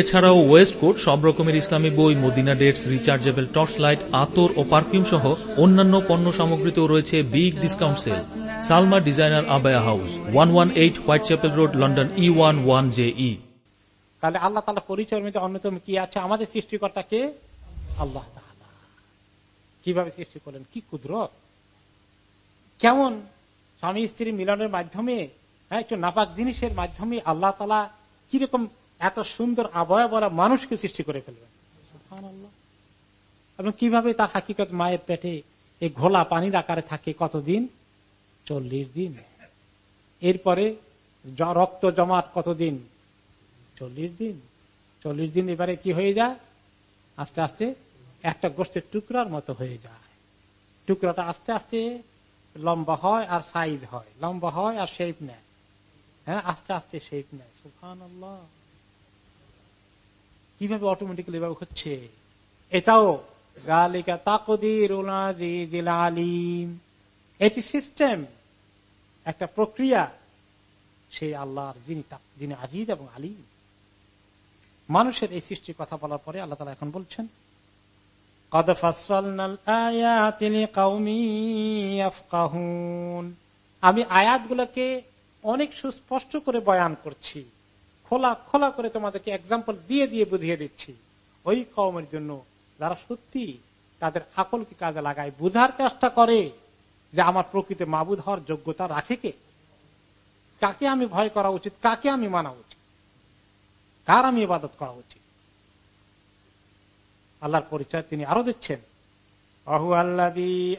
Speaker 3: এছাড়াও ওয়েস্ট কোট সব রকমের ইসলামী বই Medina dates rechargeable torch light আতর ও পারফিউম সহ অন্যান্য পণ্য সামগ্রীতেও রয়েছে big discount sale. Salma designer abaya house one one eight Whitechapel road London E one one J E
Speaker 2: তাহলে আল্লাহ তালা পরিচয়ের মধ্যে অন্যতম কি আছে? আমাদের সৃষ্টিকর্তা কে? আল্লাহ। কীভাবে সৃষ্টি করলেন? কি কুদরত? কেমন? স্বামী স্ত্রী মিলনের মাধ্যমে হ্যাঁ, একটু নাপাক জিনিসের মাধ্যমে আল্লাহ তালা কীরকম এত সুন্দর আবহাওয়া বলা মানুষকে সৃষ্টি করে ফেলবেন এবং কীভাবে তার হাকিকত মায়ের পেটে এই ঘোলা পানির আকারে থাকে কতদিন? চল্লিশ দিন। এরপরে রক্ত জমাট কতদিন? চল্লিশ দিন। চল্লিশ দিন এবারে কি হয়ে যায়? আস্তে আস্তে একটা গোষ্ঠের টুকরার মতো হয়ে যায়। টুকরাটা আস্তে আস্তে লম্বা হয় আর সাইজ হয়। লম্বা হয় আর শেপ নেয়। হ্যাঁ আস্তে আস্তে শেপ নেয়। সুফান কীভাবে অটোমেটিক্যালি এভাবে হচ্ছে? এটাও গালিকা তাকদির আলিম। এটি সিস্টেম একটা প্রক্রিয়া। সেই আল্লাহর যিনি যিনি আজিজ এবং আলিম। মানুষের এই সৃষ্টির কথা বলার পরে আল্লাহ তালা এখন বলছেন আমি আয়াতগুলোকে অনেক সুস্পষ্ট করে বয়ান করছি। খোলা খোলা করে তোমাদেরকে এক্সাম্পল দিয়ে দিয়ে বুঝিয়ে দিচ্ছি। ওই কওমের জন্য যারা সত্যি তাদের আকলকে কাজে লাগায়, বুঝার চেষ্টা করে যে আমার প্রকৃত মাবুদ হওয়ার যোগ্যতা রাখে কে? কাকে আমি ভয় করা উচিত? কাকে আমি মানা উচিত? কার আমি ইবাদত করা উচিত? আল্লাহর পরিচয় তিনি আরও দিচ্ছেন। অহু আল্লাদি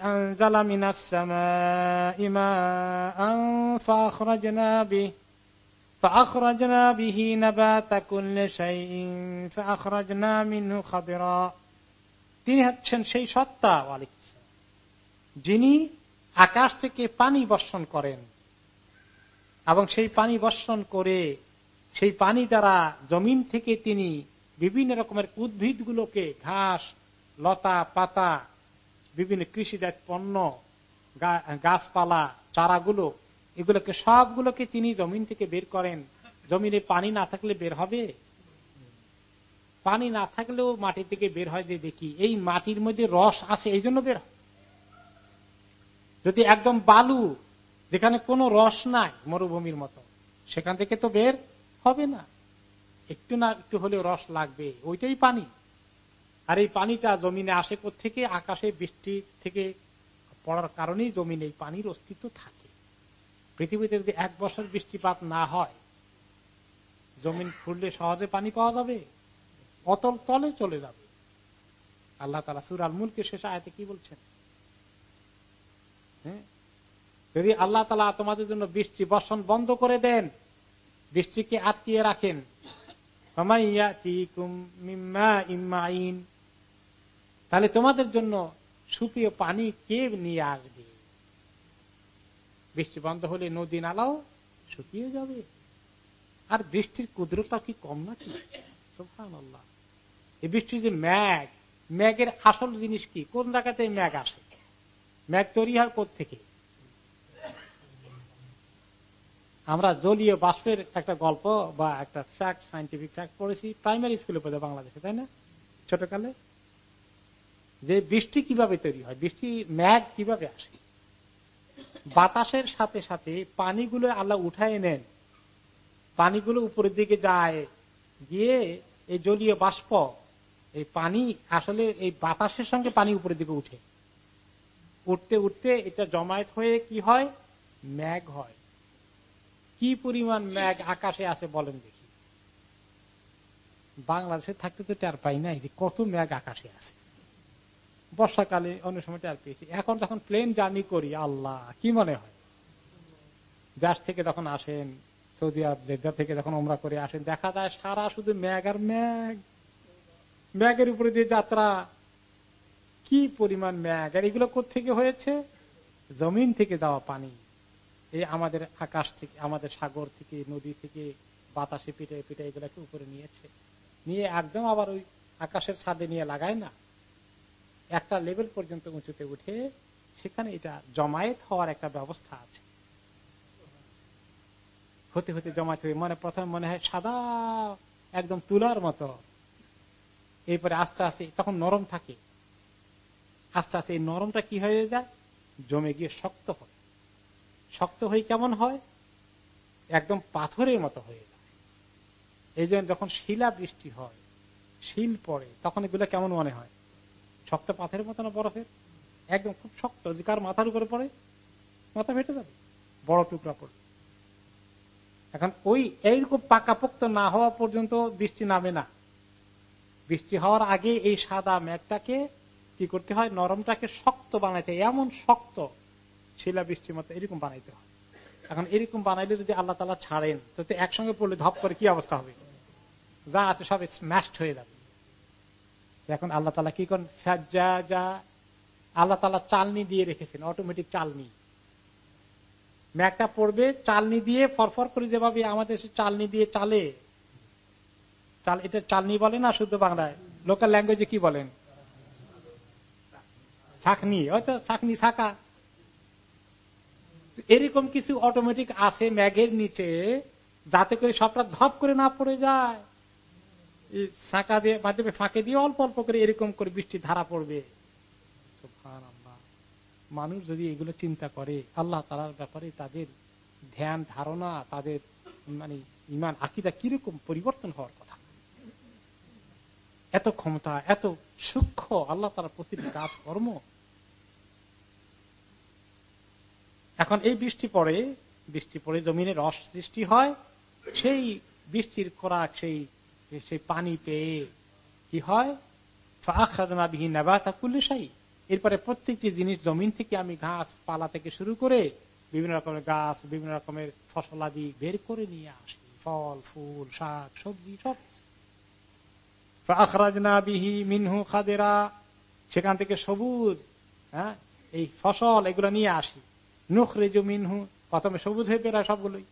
Speaker 2: فأخرجنا به نبات كل شيء فأخرجنا منه خضرا তিনি হচ্ছেন সেই সত্তা ওয়ালাইকুম আসসালাম, যিনি আকাশ থেকে পানি বর্ষণ করেন এবং সেই পানি বর্ষণ করে সেই পানি দ্বারা জমিন থেকে তিনি বিভিন্ন রকমের উদ্ভিদগুলোকে ঘাস লতা পাতা বিভিন্ন কৃষিজাত পণ্য গা- গাছপালা চারাগুলো এগুলোকে সবগুলোকে তিনি জমিন থেকে বের করেন। জমিনে পানি না থাকলে বের হবে? পানি না থাকলেও মাটি থেকে বের হয় যে দেখি, এই মাটির মধ্যে রস আছে, এই জন্য বের যদি একদম বালু, যেখানে কোনো রস নাই মরুভূমির মতো, সেখান থেকে তো বের হবে না। একটু না একটু হলে রস লাগবে, ওইটাই পানি। আর এই পানিটা জমিনে আসে থেকে আকাশে, বৃষ্টি থেকে পড়ার কারণেই জমিনে এই পানির অস্তিত্ব থাকে। পৃথিবীতে যদি এক বছর বৃষ্টিপাত না হয়, জমিন খুললে সহজে পানি পাওয়া যাবে, অতল তলে চলে যাবে আল্লাহ তালা সুর আল মুলকে শেষ আয়তে কি বলছেন হ্যাঁ? যদি আল্লাহ তালা তোমাদের জন্য বৃষ্টি বর্ষণ বন্ধ করে দেন, বৃষ্টিকে আটকিয়ে রাখেন। তাহলে তোমাদের জন্য সুপ্রিয় পানি কে নিয়ে আসবে বৃষ্টি বন্ধ হলে নদী নালাও, শুকিয়ে যাবে। আর বৃষ্টির কুদরতটা কি কম নাকি? সুবহানাল্লাহ। এই বৃষ্টির যে ম্যাগ, ম্যাগের আসল জিনিস কি? কোন জায়গাতে ম্যাগ আসে? ম্যাগ তৈরি হয় থেকে আমরা জলীয় বাষ্পের একটা গল্প বা একটা ফ্যাক্ট সাইন্টিফিক ফ্যাক্ট পড়েছি প্রাইমারি স্কুলে পড়ে বাংলাদেশে, তাই না? ছোটকালে। যে বৃষ্টি কীভাবে তৈরি হয়? বৃষ্টি ম্যাগ কীভাবে আসে? বাতাসের সাথে সাথে পানিগুলো আল্লাহ উঠায় নেন। পানিগুলো উপরের দিকে যায়, গিয়ে এই জলীয় বাষ্প, এই পানি আসলে এই বাতাসের সঙ্গে পানি উপরের দিকে উঠে। উঠতে উঠতে এটা জমায়েত হয়ে কি হয়? ম্যাগ হয়। কি পরিমাণ ম্যাগ আকাশে আছে বলেন দেখি। বাংলাদেশে থাকতে তো টের পাই যে কত ম্যাগ আকাশে আছে। বর্ষাকালে অন্য সময় টের পেয়েছি। এখন যখন প্লেন জার্নি করি, আল্লাহ, কি মনে হয়? দেশ থেকে যখন আসেন, সৌদি আরব, জেদ্দা থেকে যখন ওমরা করে আসেন, দেখা যায় সারা শুধু ম্যাগ আর ম্যাগ ম্যাগের উপরে দিয়ে যাত্রা। কি পরিমাণ ম্যাগ আর এগুলো থেকে হয়েছে? জমিন থেকে যাওয়া পানি। এই আমাদের আকাশ থেকে, আমাদের সাগর থেকে, নদী থেকে, বাতাসে পিটে পিটে এগুলাকে উপরে নিয়েছে। নিয়ে একদম আবার ওই আকাশের ছাদে নিয়ে লাগায় না? একটা লেভেল পর্যন্ত উঁচুতে উঠে সেখানে এটা জমায়েত হওয়ার একটা ব্যবস্থা আছে। হতে হতে জমায়েত হয়ে মানে প্রথমে মনে হয় সাদা একদম তুলার মতো। এরপরে আস্তে আস্তে তখন নরম থাকে। আস্তে আস্তে এই নরমটা কি হয়ে যায়? জমে গিয়ে শক্ত হয়। শক্ত হয়ে কেমন হয়? একদম পাথরের মতো হয়ে যায়। এই যখন শিলা বৃষ্টি হয়, শিল পড়ে, তখন এগুলো কেমন মনে হয়? শক্ত পাথরের মতো না বরফের, একদম খুব শক্ত যে কার মাথার উপরে পড়ে, মাথা ফেটে যাবে, বড় টুকরা পড়ে এখন ওই এইরকম পাকাপোক্ত না হওয়া পর্যন্ত বৃষ্টি নামে না। বৃষ্টি হওয়ার আগে এই সাদা মেঘটাকে কি করতে হয়? নরমটাকে শক্ত বানাইতে এমন শক্ত শিলা বৃষ্টির মতো এরকম বানাইতে হয়। এখন এরকম বানাইলে যদি আল্লাহ তালা ছাড়েন তো একসঙ্গে পড়লে ধপ করে কি অবস্থা হবে? যা আছে সব স্ম্যাশড হয়ে যাবে। এখন আল্লাহ তালা কি করেন? যা আল্লাহ তালা চালনি দিয়ে রেখেছেন অটোমেটিক চালনি। ম্যাকটা পড়বে, চালনি দিয়ে ফরফর করে যেভাবে আমাদের চালনি দিয়ে চালে। চাল, এটা চালনি বলে না শুদ্ধ বাংলায়? লোকাল ল্যাঙ্গুয়েজে কি বলেন? শাকনি হয়তো শাকনি শাকা এরকম কিছু অটোমেটিক আছে ম্যাগের নিচে, যাতে করে সবটা ধপ করে না পড়ে যায়। শাঁকা দিয়ে মাধ্যমে ফাঁকে দিয়ে অল্প অল্প করে এরকম করে বৃষ্টি ধারা পড়বে। মানুষ যদি এগুলো চিন্তা করে, আল্লাহ তালার ব্যাপারে তাদের ধ্যান, ধারণা, তাদের মানে ইমান, আকিদা কীরকম পরিবর্তন হওয়ার কথা? এত ক্ষমতা, এত সূক্ষ্ম আল্লাহ তালার প্রতিটি কাজ কর্ম এখন এই বৃষ্টি পড়ে বৃষ্টি পড়ে জমিনে রস সৃষ্টি হয়, সেই বৃষ্টির খোরাক, সেই সেই পানি পেয়ে কি হয়? এরপরে প্রত্যেকটি জিনিস জমিন থেকে আমি ঘাস পালা থেকে শুরু করে বিভিন্ন রকমের গাছ, বিভিন্ন রকমের ফসলাদি বের করে নিয়ে আসি। ফল, ফুল, শাক, সবজি, সব বিহি মিনহু খাদেরা। সেখান থেকে সবুজ হ্যাঁ এই ফসল এগুলো নিয়ে আসি। নুখ রেজু মিনহু, প্রথমে সবুজ হয়ে পেরা সবগুলোই।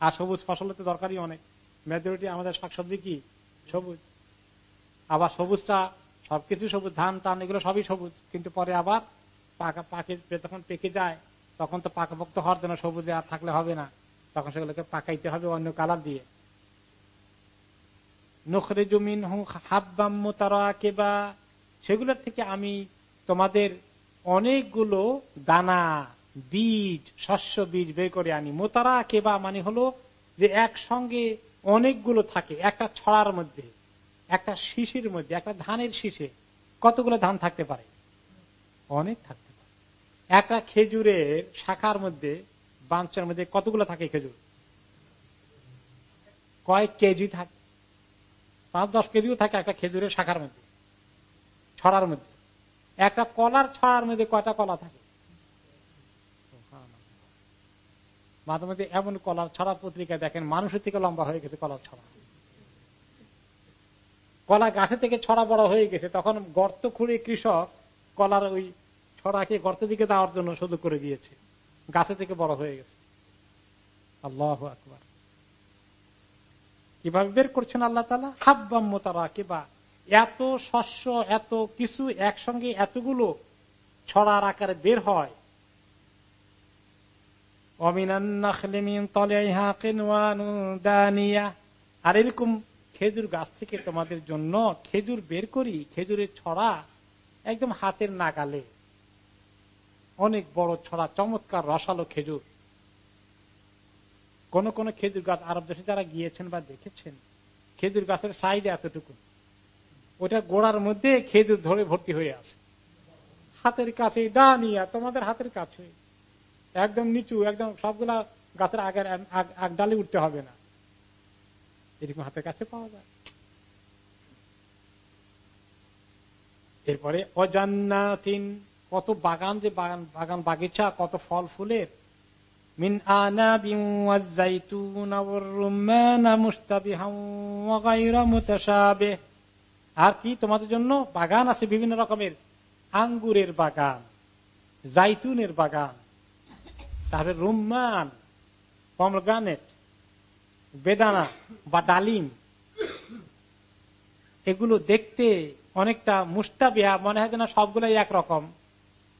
Speaker 2: আর সবুজ ফসল তো দরকারই অনেক। মেজরিটি আমাদের শাকসবজি কি? সবুজ। আবার সবুজটা সবকিছু সবুজ, ধান, টান, এগুলো সবই সবুজ। কিন্তু পরে আবার পাকা পাকে যখন পেকে যায়, তখন তো পাকাপোক্ত হওয়ার জন্য সবুজে আর থাকলে হবে না। তখন সেগুলোকে পাকাইতে হবে অন্য কালার দিয়ে। নখরে জমিন হু হাব্বাম তারা কেবা সেগুলোর থেকে আমি তোমাদের অনেকগুলো দানা, বীজ, শস্য বীজ বের করে আনি। মোতারা কেবা মানে হলো যে একসঙ্গে অনেকগুলো থাকে। একটা ছড়ার মধ্যে, একটা শিশির মধ্যে, একটা ধানের শীষে কতগুলো ধান থাকতে পারে? অনেক থাকতে পারে। একটা খেজুরের শাখার মধ্যে, বাঞ্চার মধ্যে কতগুলো থাকে খেজুর? কয়েক কেজি থাকে। পাঁচ, দশ কেজিও থাকে একটা খেজুরের শাখার মধ্যে, ছড়ার মধ্যে। একটা কলার ছড়ার মধ্যে কয়টা কলা থাকে? মাঝে মধ্যে এমন কলার ছড়া পত্রিকা দেখেন, মানুষের থেকে লম্বা হয়ে গেছে কলার ছড়া। কলা গাছে থেকে ছড়া বড় হয়ে গেছে, তখন গর্ত খুঁড়ে কৃষক কলার ওই ছড়াকে গর্ত দিকে যাওয়ার জন্য শুধু করে দিয়েছে। গাছে থেকে বড় হয়ে গেছে। আল্লাহ আকবর। কীভাবে বের করছেন আল্লাহ তালা হাব্বাম্য তারা কিবা এত শস্য, এত কিছু একসঙ্গে এতগুলো ছড়ার আকারে বের হয় আর এরকম খেজুর গাছ থেকে তোমাদের জন্য খেজুর বের করি, খেজুরের ছড়া একদম হাতের নাগালে। অনেক বড় ছড়া, চমৎকার রসালো খেজুর। কোন কোন খেজুর গাছ আরব দেশে যারা গিয়েছেন বা দেখেছেন, খেজুর গাছের সাইজ এতটুকু। ওটা গোড়ার মধ্যে খেজুর ধরে ভর্তি হয়ে আছে। হাতের কাছে দানিয়া, তোমাদের হাতের কাছে একদম নিচু, একদম সবগুলা গাছের আগের আগ ডালে উঠতে হবে না। এরকম হাতের কাছে পাওয়া যায়। এরপরে, অজান্নাতিন, কত বাগান যে বাগান বাগান বাগিচা, কত ফল ফুলের। মিন আর কি? তোমাদের জন্য বাগান আছে বিভিন্ন রকমের। আঙ্গুরের বাগান, জাইতুনের বাগান তারপরে রুম্মান পমগ্রানেট বেদানা বা ডালিম, এগুলো দেখতে অনেকটা মুস্তাবিয়া মনে হয় না সবগুলোই একরকম,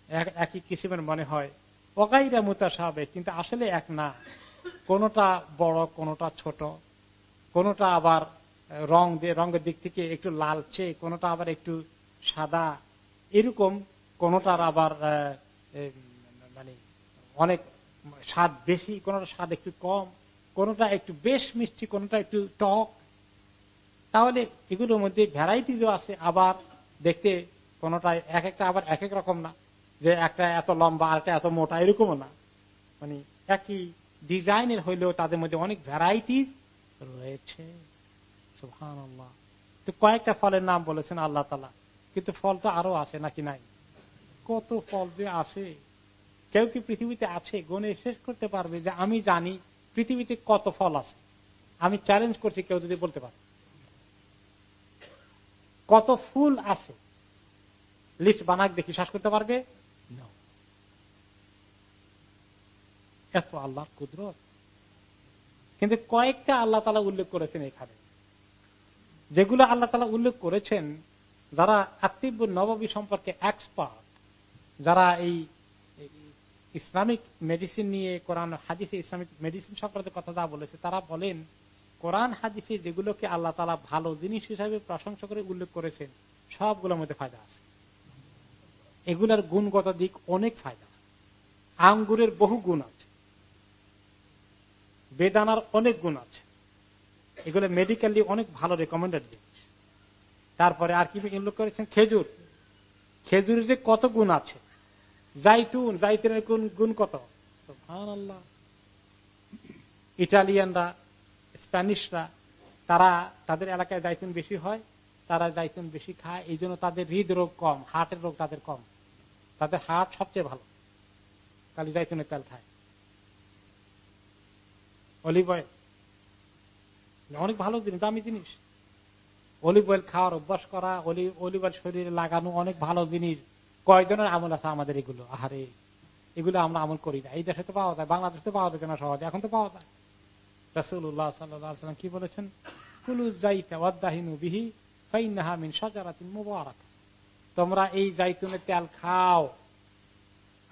Speaker 2: এক- একই কিসিমের মনে হয়। অগাইরা মুতাসাবে কিন্তু আসলে এক না। কোনটা বড়, কোনটা ছোট। কোনটা আবার রং দিয়ে, রঙের দিক থেকে একটু লালচে, কোনটা আবার একটু সাদা। এরকম কোনটার আবার মানে অনেক স্বাদ বেশি, কোনটা স্বাদ একটু কম, কোনটা একটু বেশ মিষ্টি, কোনটা একটু টক। তাহলে এগুলোর মধ্যে ভ্যারাইটিজও আছে, আবার দেখতে কোনটা এক একটা আবার এক এক রকম না, যে একটা এত লম্বা আর একটা এত মোটা, এরকমও না। মানে একই ডিজাইনের হইলেও তাদের মধ্যে অনেক ভ্যারাইটিস রয়েছে। তো কয়েকটা ফলের নাম বলেছেন আল্লাহ তালা কিন্তু ফল তো আরও আছে নাকি নাই? কত ফল যে আছে। কেউ কি পৃথিবীতে আছে গনে শেষ করতে পারবে যে আমি জানি পৃথিবীতে কত ফল আছে। আমি চ্যালেঞ্জ করছি কেউ যদি বলতে পারে। কত ফুল আছে? লিস্ট বানাক দেখি শ্বাস করতে পারবে? এত আল্লাহ কুদরত। কিন্তু কয়েকটা আল্লাহ তালা উল্লেখ করেছেন এখানে। যেগুলো আল্লাহ তালা উল্লেখ করেছেন, যারা আত্মিব নববী সম্পর্কে এক্সপার্ট যারা এই এই ইসলামিক মেডিসিন নিয়ে কোরআন হাদিসে ইসলামিক মেডিসিন সম্পর্কে কথা যা বলেছে, তারা বলেন, কোরআন, হাদিসে যেগুলোকে আল্লাহ তালা ভালো জিনিস হিসাবে প্রশংসা করে উল্লেখ করেছেন, সবগুলোর মধ্যে ফায়দা আছে। এগুলার গুণগত দিক অনেক ফায়দা। আঙ্গুরের বহু গুণ আছে। বেদানার অনেক গুণ আছে। এগুলো মেডিকেলি অনেক ভালো রেকমেন্ডেড জিনিস। তারপরে আর কি উল্লেখ করেছেন? খেজুর। খেজুরের যে কত গুণ আছে? জাইতুন, জাইতুনের গুণ গুণ কত? সুবহানাল্লাহ। ইটালিয়ানরা, স্প্যানিশরা, তারা তাদের এলাকায় জাইতুন বেশি হয়, তারা জাইতুন বেশি খায় এই জন্য তাদের হৃদরোগ কম, হার্টের রোগ তাদের কম। তাদের হার্ট সবচেয়ে ভালো, খালি জাইতুনের তেল খায়। অলিভ অয়েল, অনেক ভালো জিনিস, দামি জিনিস। অলিভ অয়েল খাওয়ার অভ্যাস করা অলিভ অয়েল শরীরে লাগানো অনেক ভালো জিনিস। কয়জনের আমল আছে আমাদের এগুলো। আহারে, এগুলো আমরা আমল করি না। এই দেশে তো পাওয়া যায়, বাংলাদেশে তো পাওয়া যায় না সহজে, এখন তো পাওয়া যায়। রাসুল্লাহ সাল্লাম কি বলেছেন? তোমরা এই জাইতুনের তেল খাও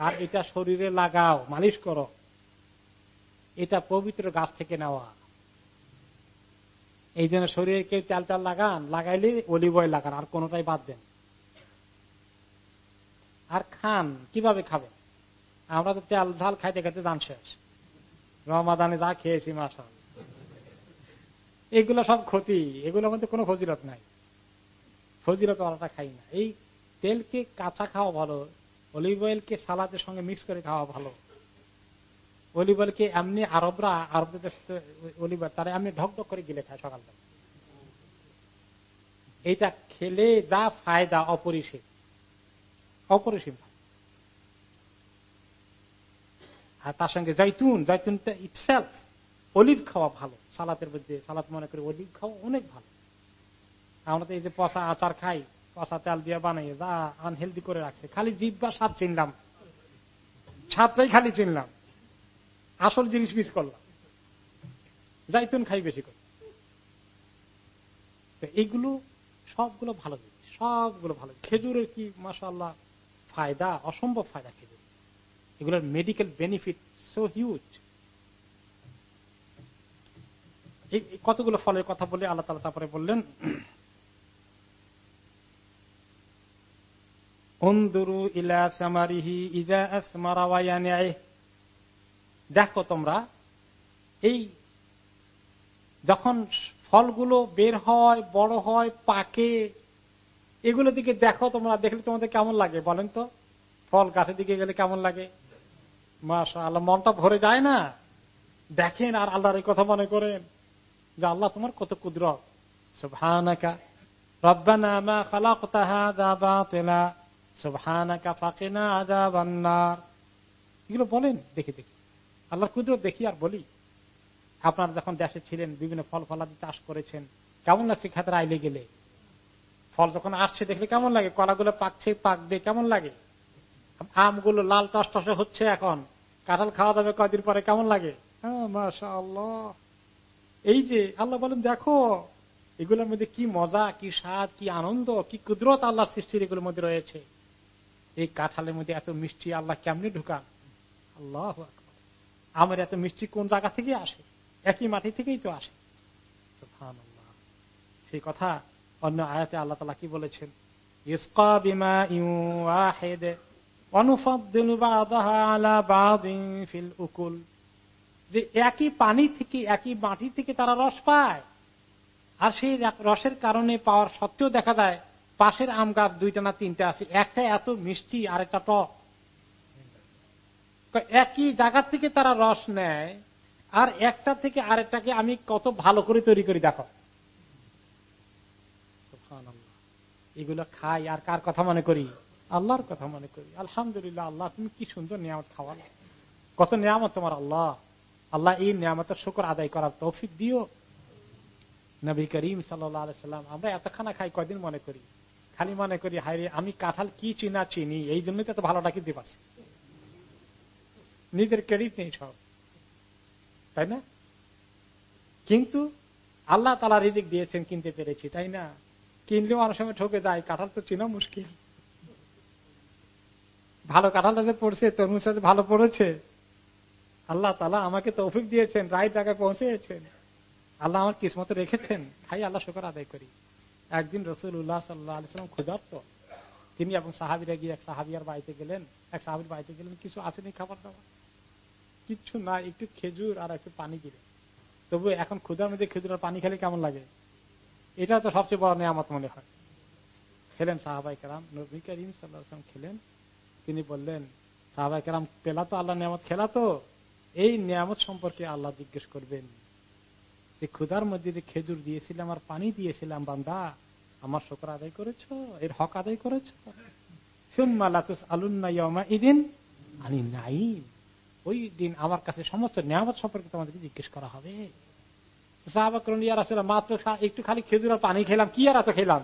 Speaker 2: আর এটা শরীরে লাগাও, মালিশ করো। এটা পবিত্র গাছ থেকে নেওয়া। এই জন্য শরীরে কেউ তেল তেল লাগান, লাগাইলে অলিভ অয়েল লাগান, আর কোনটাই বাদ দেন। আর খান, কীভাবে খাবেন? আমরা তো তেল ঝাল খাইতে খাইতে জান শেষ। রমাদানে যা খেয়েছি মাসা এগুলো সব ক্ষতি, এগুলোর মধ্যে কোনো ফজিলত নাই। ফজিলত ওরাটা খাই না। এই তেলকে কাঁচা খাওয়া ভালো অলিভ অয়েলকে সালাদের সঙ্গে মিক্স করে খাওয়া ভালো। অলিভ অয়েলকে এমনি আরবরা, আরবদের সাথে অলিভ অয়েল তারা এমনি ঢক ঢক করে গিলে খায় সকালবেলা। এইটা খেলে যা ফায়দা, অপরিসীম। অপরিসীম। আর তার সঙ্গে জাইতুন, জাইতুনটা ইটসেলফ অলিভ খাওয়া ভালো। সালাতের মধ্যে, সালাত মনে করি অলিভ খাওয়া অনেক ভালো। আমরা তো এই যে পচা আচার খাই, পচা তেল দিয়ে বানাই যা আনহেলদি করে রাখছে। খালি জিব্বা স্বাদ চিনলাম। স্বাদটাই খালি চিনলাম। আসল জিনিস মিস করলাম। জাইতুন খাই বেশি করে। এইগুলো সবগুলো ভালো জিনিস, সবগুলো ভালো। খেজুরের কি মাসাল্লাহ ফায়দা, অসম্ভব ফায়দা খেজুর এগুলোর মেডিকেল বেনিফিট সো হিউজ কতগুলো ফলের কথা বলে আল্লাহ তালা তারপরে বললেন। দেখো তোমরা, এই যখন ফলগুলো বের হয়, বড় হয়, পাকে এগুলো দিকে দেখো তোমরা, দেখলে তোমাদের কেমন লাগে বলেন তো? ফল গাছের দিকে গেলে কেমন লাগে? মাসা আল্লাহ মনটা ভরে যায় না? দেখেন আর আল্লাহর এই কথা মনে করেন যে আল্লাহ তোমার কত আযাবান নার। এগুলো বলেন, দেখে দেখে। আল্লাহর কুদরত দেখি আর বলি। আপনারা যখন দেশে ছিলেন, বিভিন্ন ফল ফলাদি চাষ করেছেন, কেমন লাগছে খাতের আইলে গেলে? ফল যখন আসছে, দেখলে কেমন লাগে? কলাগুলো পাকছে, পাকবে, কেমন লাগে? আমগুলো লাল টস টসে হচ্ছে এখন। কাঁঠাল খাওয়া যাবে কয়দিন পরে, কেমন লাগে? আল্লাহ এই যে আল্লাহ বলেন, দেখো, এগুলোর মধ্যে কি মজা, কি স্বাদ, কি আনন্দ, কি কুদরত আল্লাহ সৃষ্টির এগুলোর মধ্যে রয়েছে। এই কাঁঠালের মধ্যে এত মিষ্টি আল্লাহ কেমনি ঢুকান? আল্লাহ আমার এত মিষ্টি কোন জায়গা থেকে আসে? একই মাটি থেকেই তো আসে। সেই কথা অন্য আয়াতে আল্লাহ তালা কি বলেছেন? যে একই পানি থেকে, একই মাটি থেকে তারা রস পায়। আর সেই রসের কারণে পাওয়ার সত্ত্বেও দেখা যায়, পাশের আম গাছ দুইটা না তিনটা আছে, একটা এত মিষ্টি আর একটা টক। একই জায়গার থেকে তারা রস নেয়, আর একটা থেকে আরেকটাকে আমি কত ভালো করে তৈরি করি, দেখো। এগুলো খাই আর কার কথা মনে করি? আল্লাহর কথা মনে করি। আলহামদুলিল্লাহ, আল্লাহ, তুমি কি সুন্দর নিয়ামত খাওয়া কত নিয়ামত তোমার আল্লাহ। আল্লাহ এই নিয়ামতের শুকর আদায় করার তৌফিক দিও। নবী করিম সাল্লাম, আমরা এতখানা খাই কয়দিন মনে করি? খালি মনে করি হাইরে আমি কাঁঠাল কি চিনা চিনি? এই জন্যই তো ভালোটা কিনতে পারছি নিজের ক্রেডিট নেই সব। তাই না? কিন্তু আল্লাহ তালা রিজিক দিয়েছেন, কিনতে পেরেছি, তাই না? কিনলেও অনেক সময় ঠকে যায়, কাঁঠাল তো চিনা মুশকিল। ভালো কাঁঠালটা যে পড়ছে তরমুজটা যে ভালো পড়েছে, আল্লাহ তালা আমাকে তৌফিক দিয়েছেন, রাইট জায়গায় পৌঁছেছেন। আল্লাহ আমার কিসমত রেখেছেন। খাই আল্লাহ শুকর আদায় করি। একদিন রসুল উল্লাহ সাল্লাম ক্ষুধার্ত। তিনি এবং সাহাবিরা গিয়ে এক সাহাবিয়ার বাড়িতে গেলেন। এক সাহাবির বাড়িতে গেলেন, কিছু আসেনি খাবার দাবার। কিচ্ছু না, একটু খেজুর আর একটু পানি দিলে তবু এখন ক্ষুধার মধ্যে খেজুর আর পানি খেলে কেমন লাগে? এটা তো সবচেয়ে বড় নিয়ামত মনে হয়। খেলেন সাহাবাই কালাম নবী করিম সাল্লাম খেলেন। তিনি বললেন, সাহাবাই কালাম পেলা তো আল্লাহ নিয়ামত, খেলা তো। এই নিয়ামত সম্পর্কে আল্লাহ জিজ্ঞেস করবেন যে, ক্ষুধার মধ্যে যে খেজুর দিয়েছিলাম আর পানি দিয়েছিলাম, বান্দা, আমার শোকর আদায় করেছ? এর হক আদায় করেছ? ওই দিন আমার কাছে সমস্ত নিয়ামত সম্পর্কে তোমাদেরকে জিজ্ঞেস করা হবে। মাত্র একটু খালি খেজুর পানি খেলাম, কি আর এত খেলাম?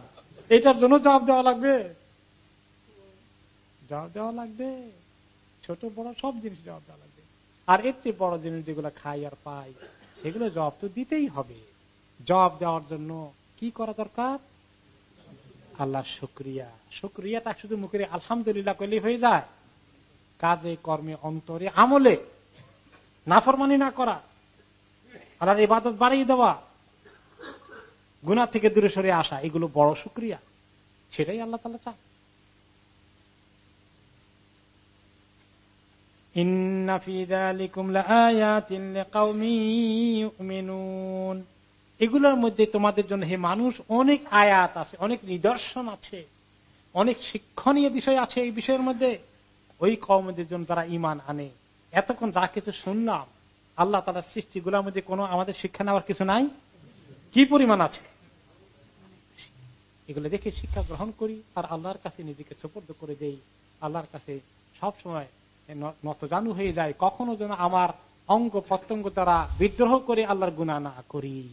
Speaker 2: এটার জন্য জবাব দেওয়া লাগবে। জবাব দেওয়া লাগবে। ছোট, বড় সব জিনিস জবাব দেওয়া লাগবে। আর এর চেয়ে বড় জিনিস যেগুলো খাই আর পাই, সেগুলো জবাব তো দিতেই হবে। জবাব দেওয়ার জন্য কি করা দরকার? আল্লাহ শুক্রিয়া। শুক্রিয়াটা শুধু মুখে আলহামদুলিল্লাহ করলেই হয়ে যায়। কাজে, কর্মে, অন্তরে আমলে নাফরমানি না করা। আল্লাহর ইবাদত বাড়িয়ে দেওয়া। গুনার থেকে দূরে সরে আসা, এগুলো বড় শুক্রিয়া। সেটাই আল্লাহ তালা চান এগুলোর মধ্যে তোমাদের জন্য হে মানুষ অনেক আয়াত আছে, অনেক নিদর্শন আছে, অনেক শিক্ষণীয় বিষয় আছে এই বিষয়ের মধ্যে। ওই কমদের জন্য তারা ইমান আনে। এতক্ষণ যা কিছু শুনলাম আল্লাহ তালার সৃষ্টিগুলোর মধ্যে কোনো আমাদের শিক্ষা নেওয়ার কিছু নাই? কি পরিমাণ আছে? এগুলো দেখে শিক্ষা গ্রহণ করি আর আল্লাহর কাছে নিজেকে সুপর্দ করে দেই। আল্লাহর কাছে সব সময় নতজানু হয়ে যায়। কখনো যেন আমার অঙ্গ প্রত্যঙ্গ দ্বারা বিদ্রোহ করে আল্লাহর গুণা না করি।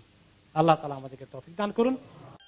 Speaker 2: আল্লাহ তালা আমাদেরকে তফিক দান করুন।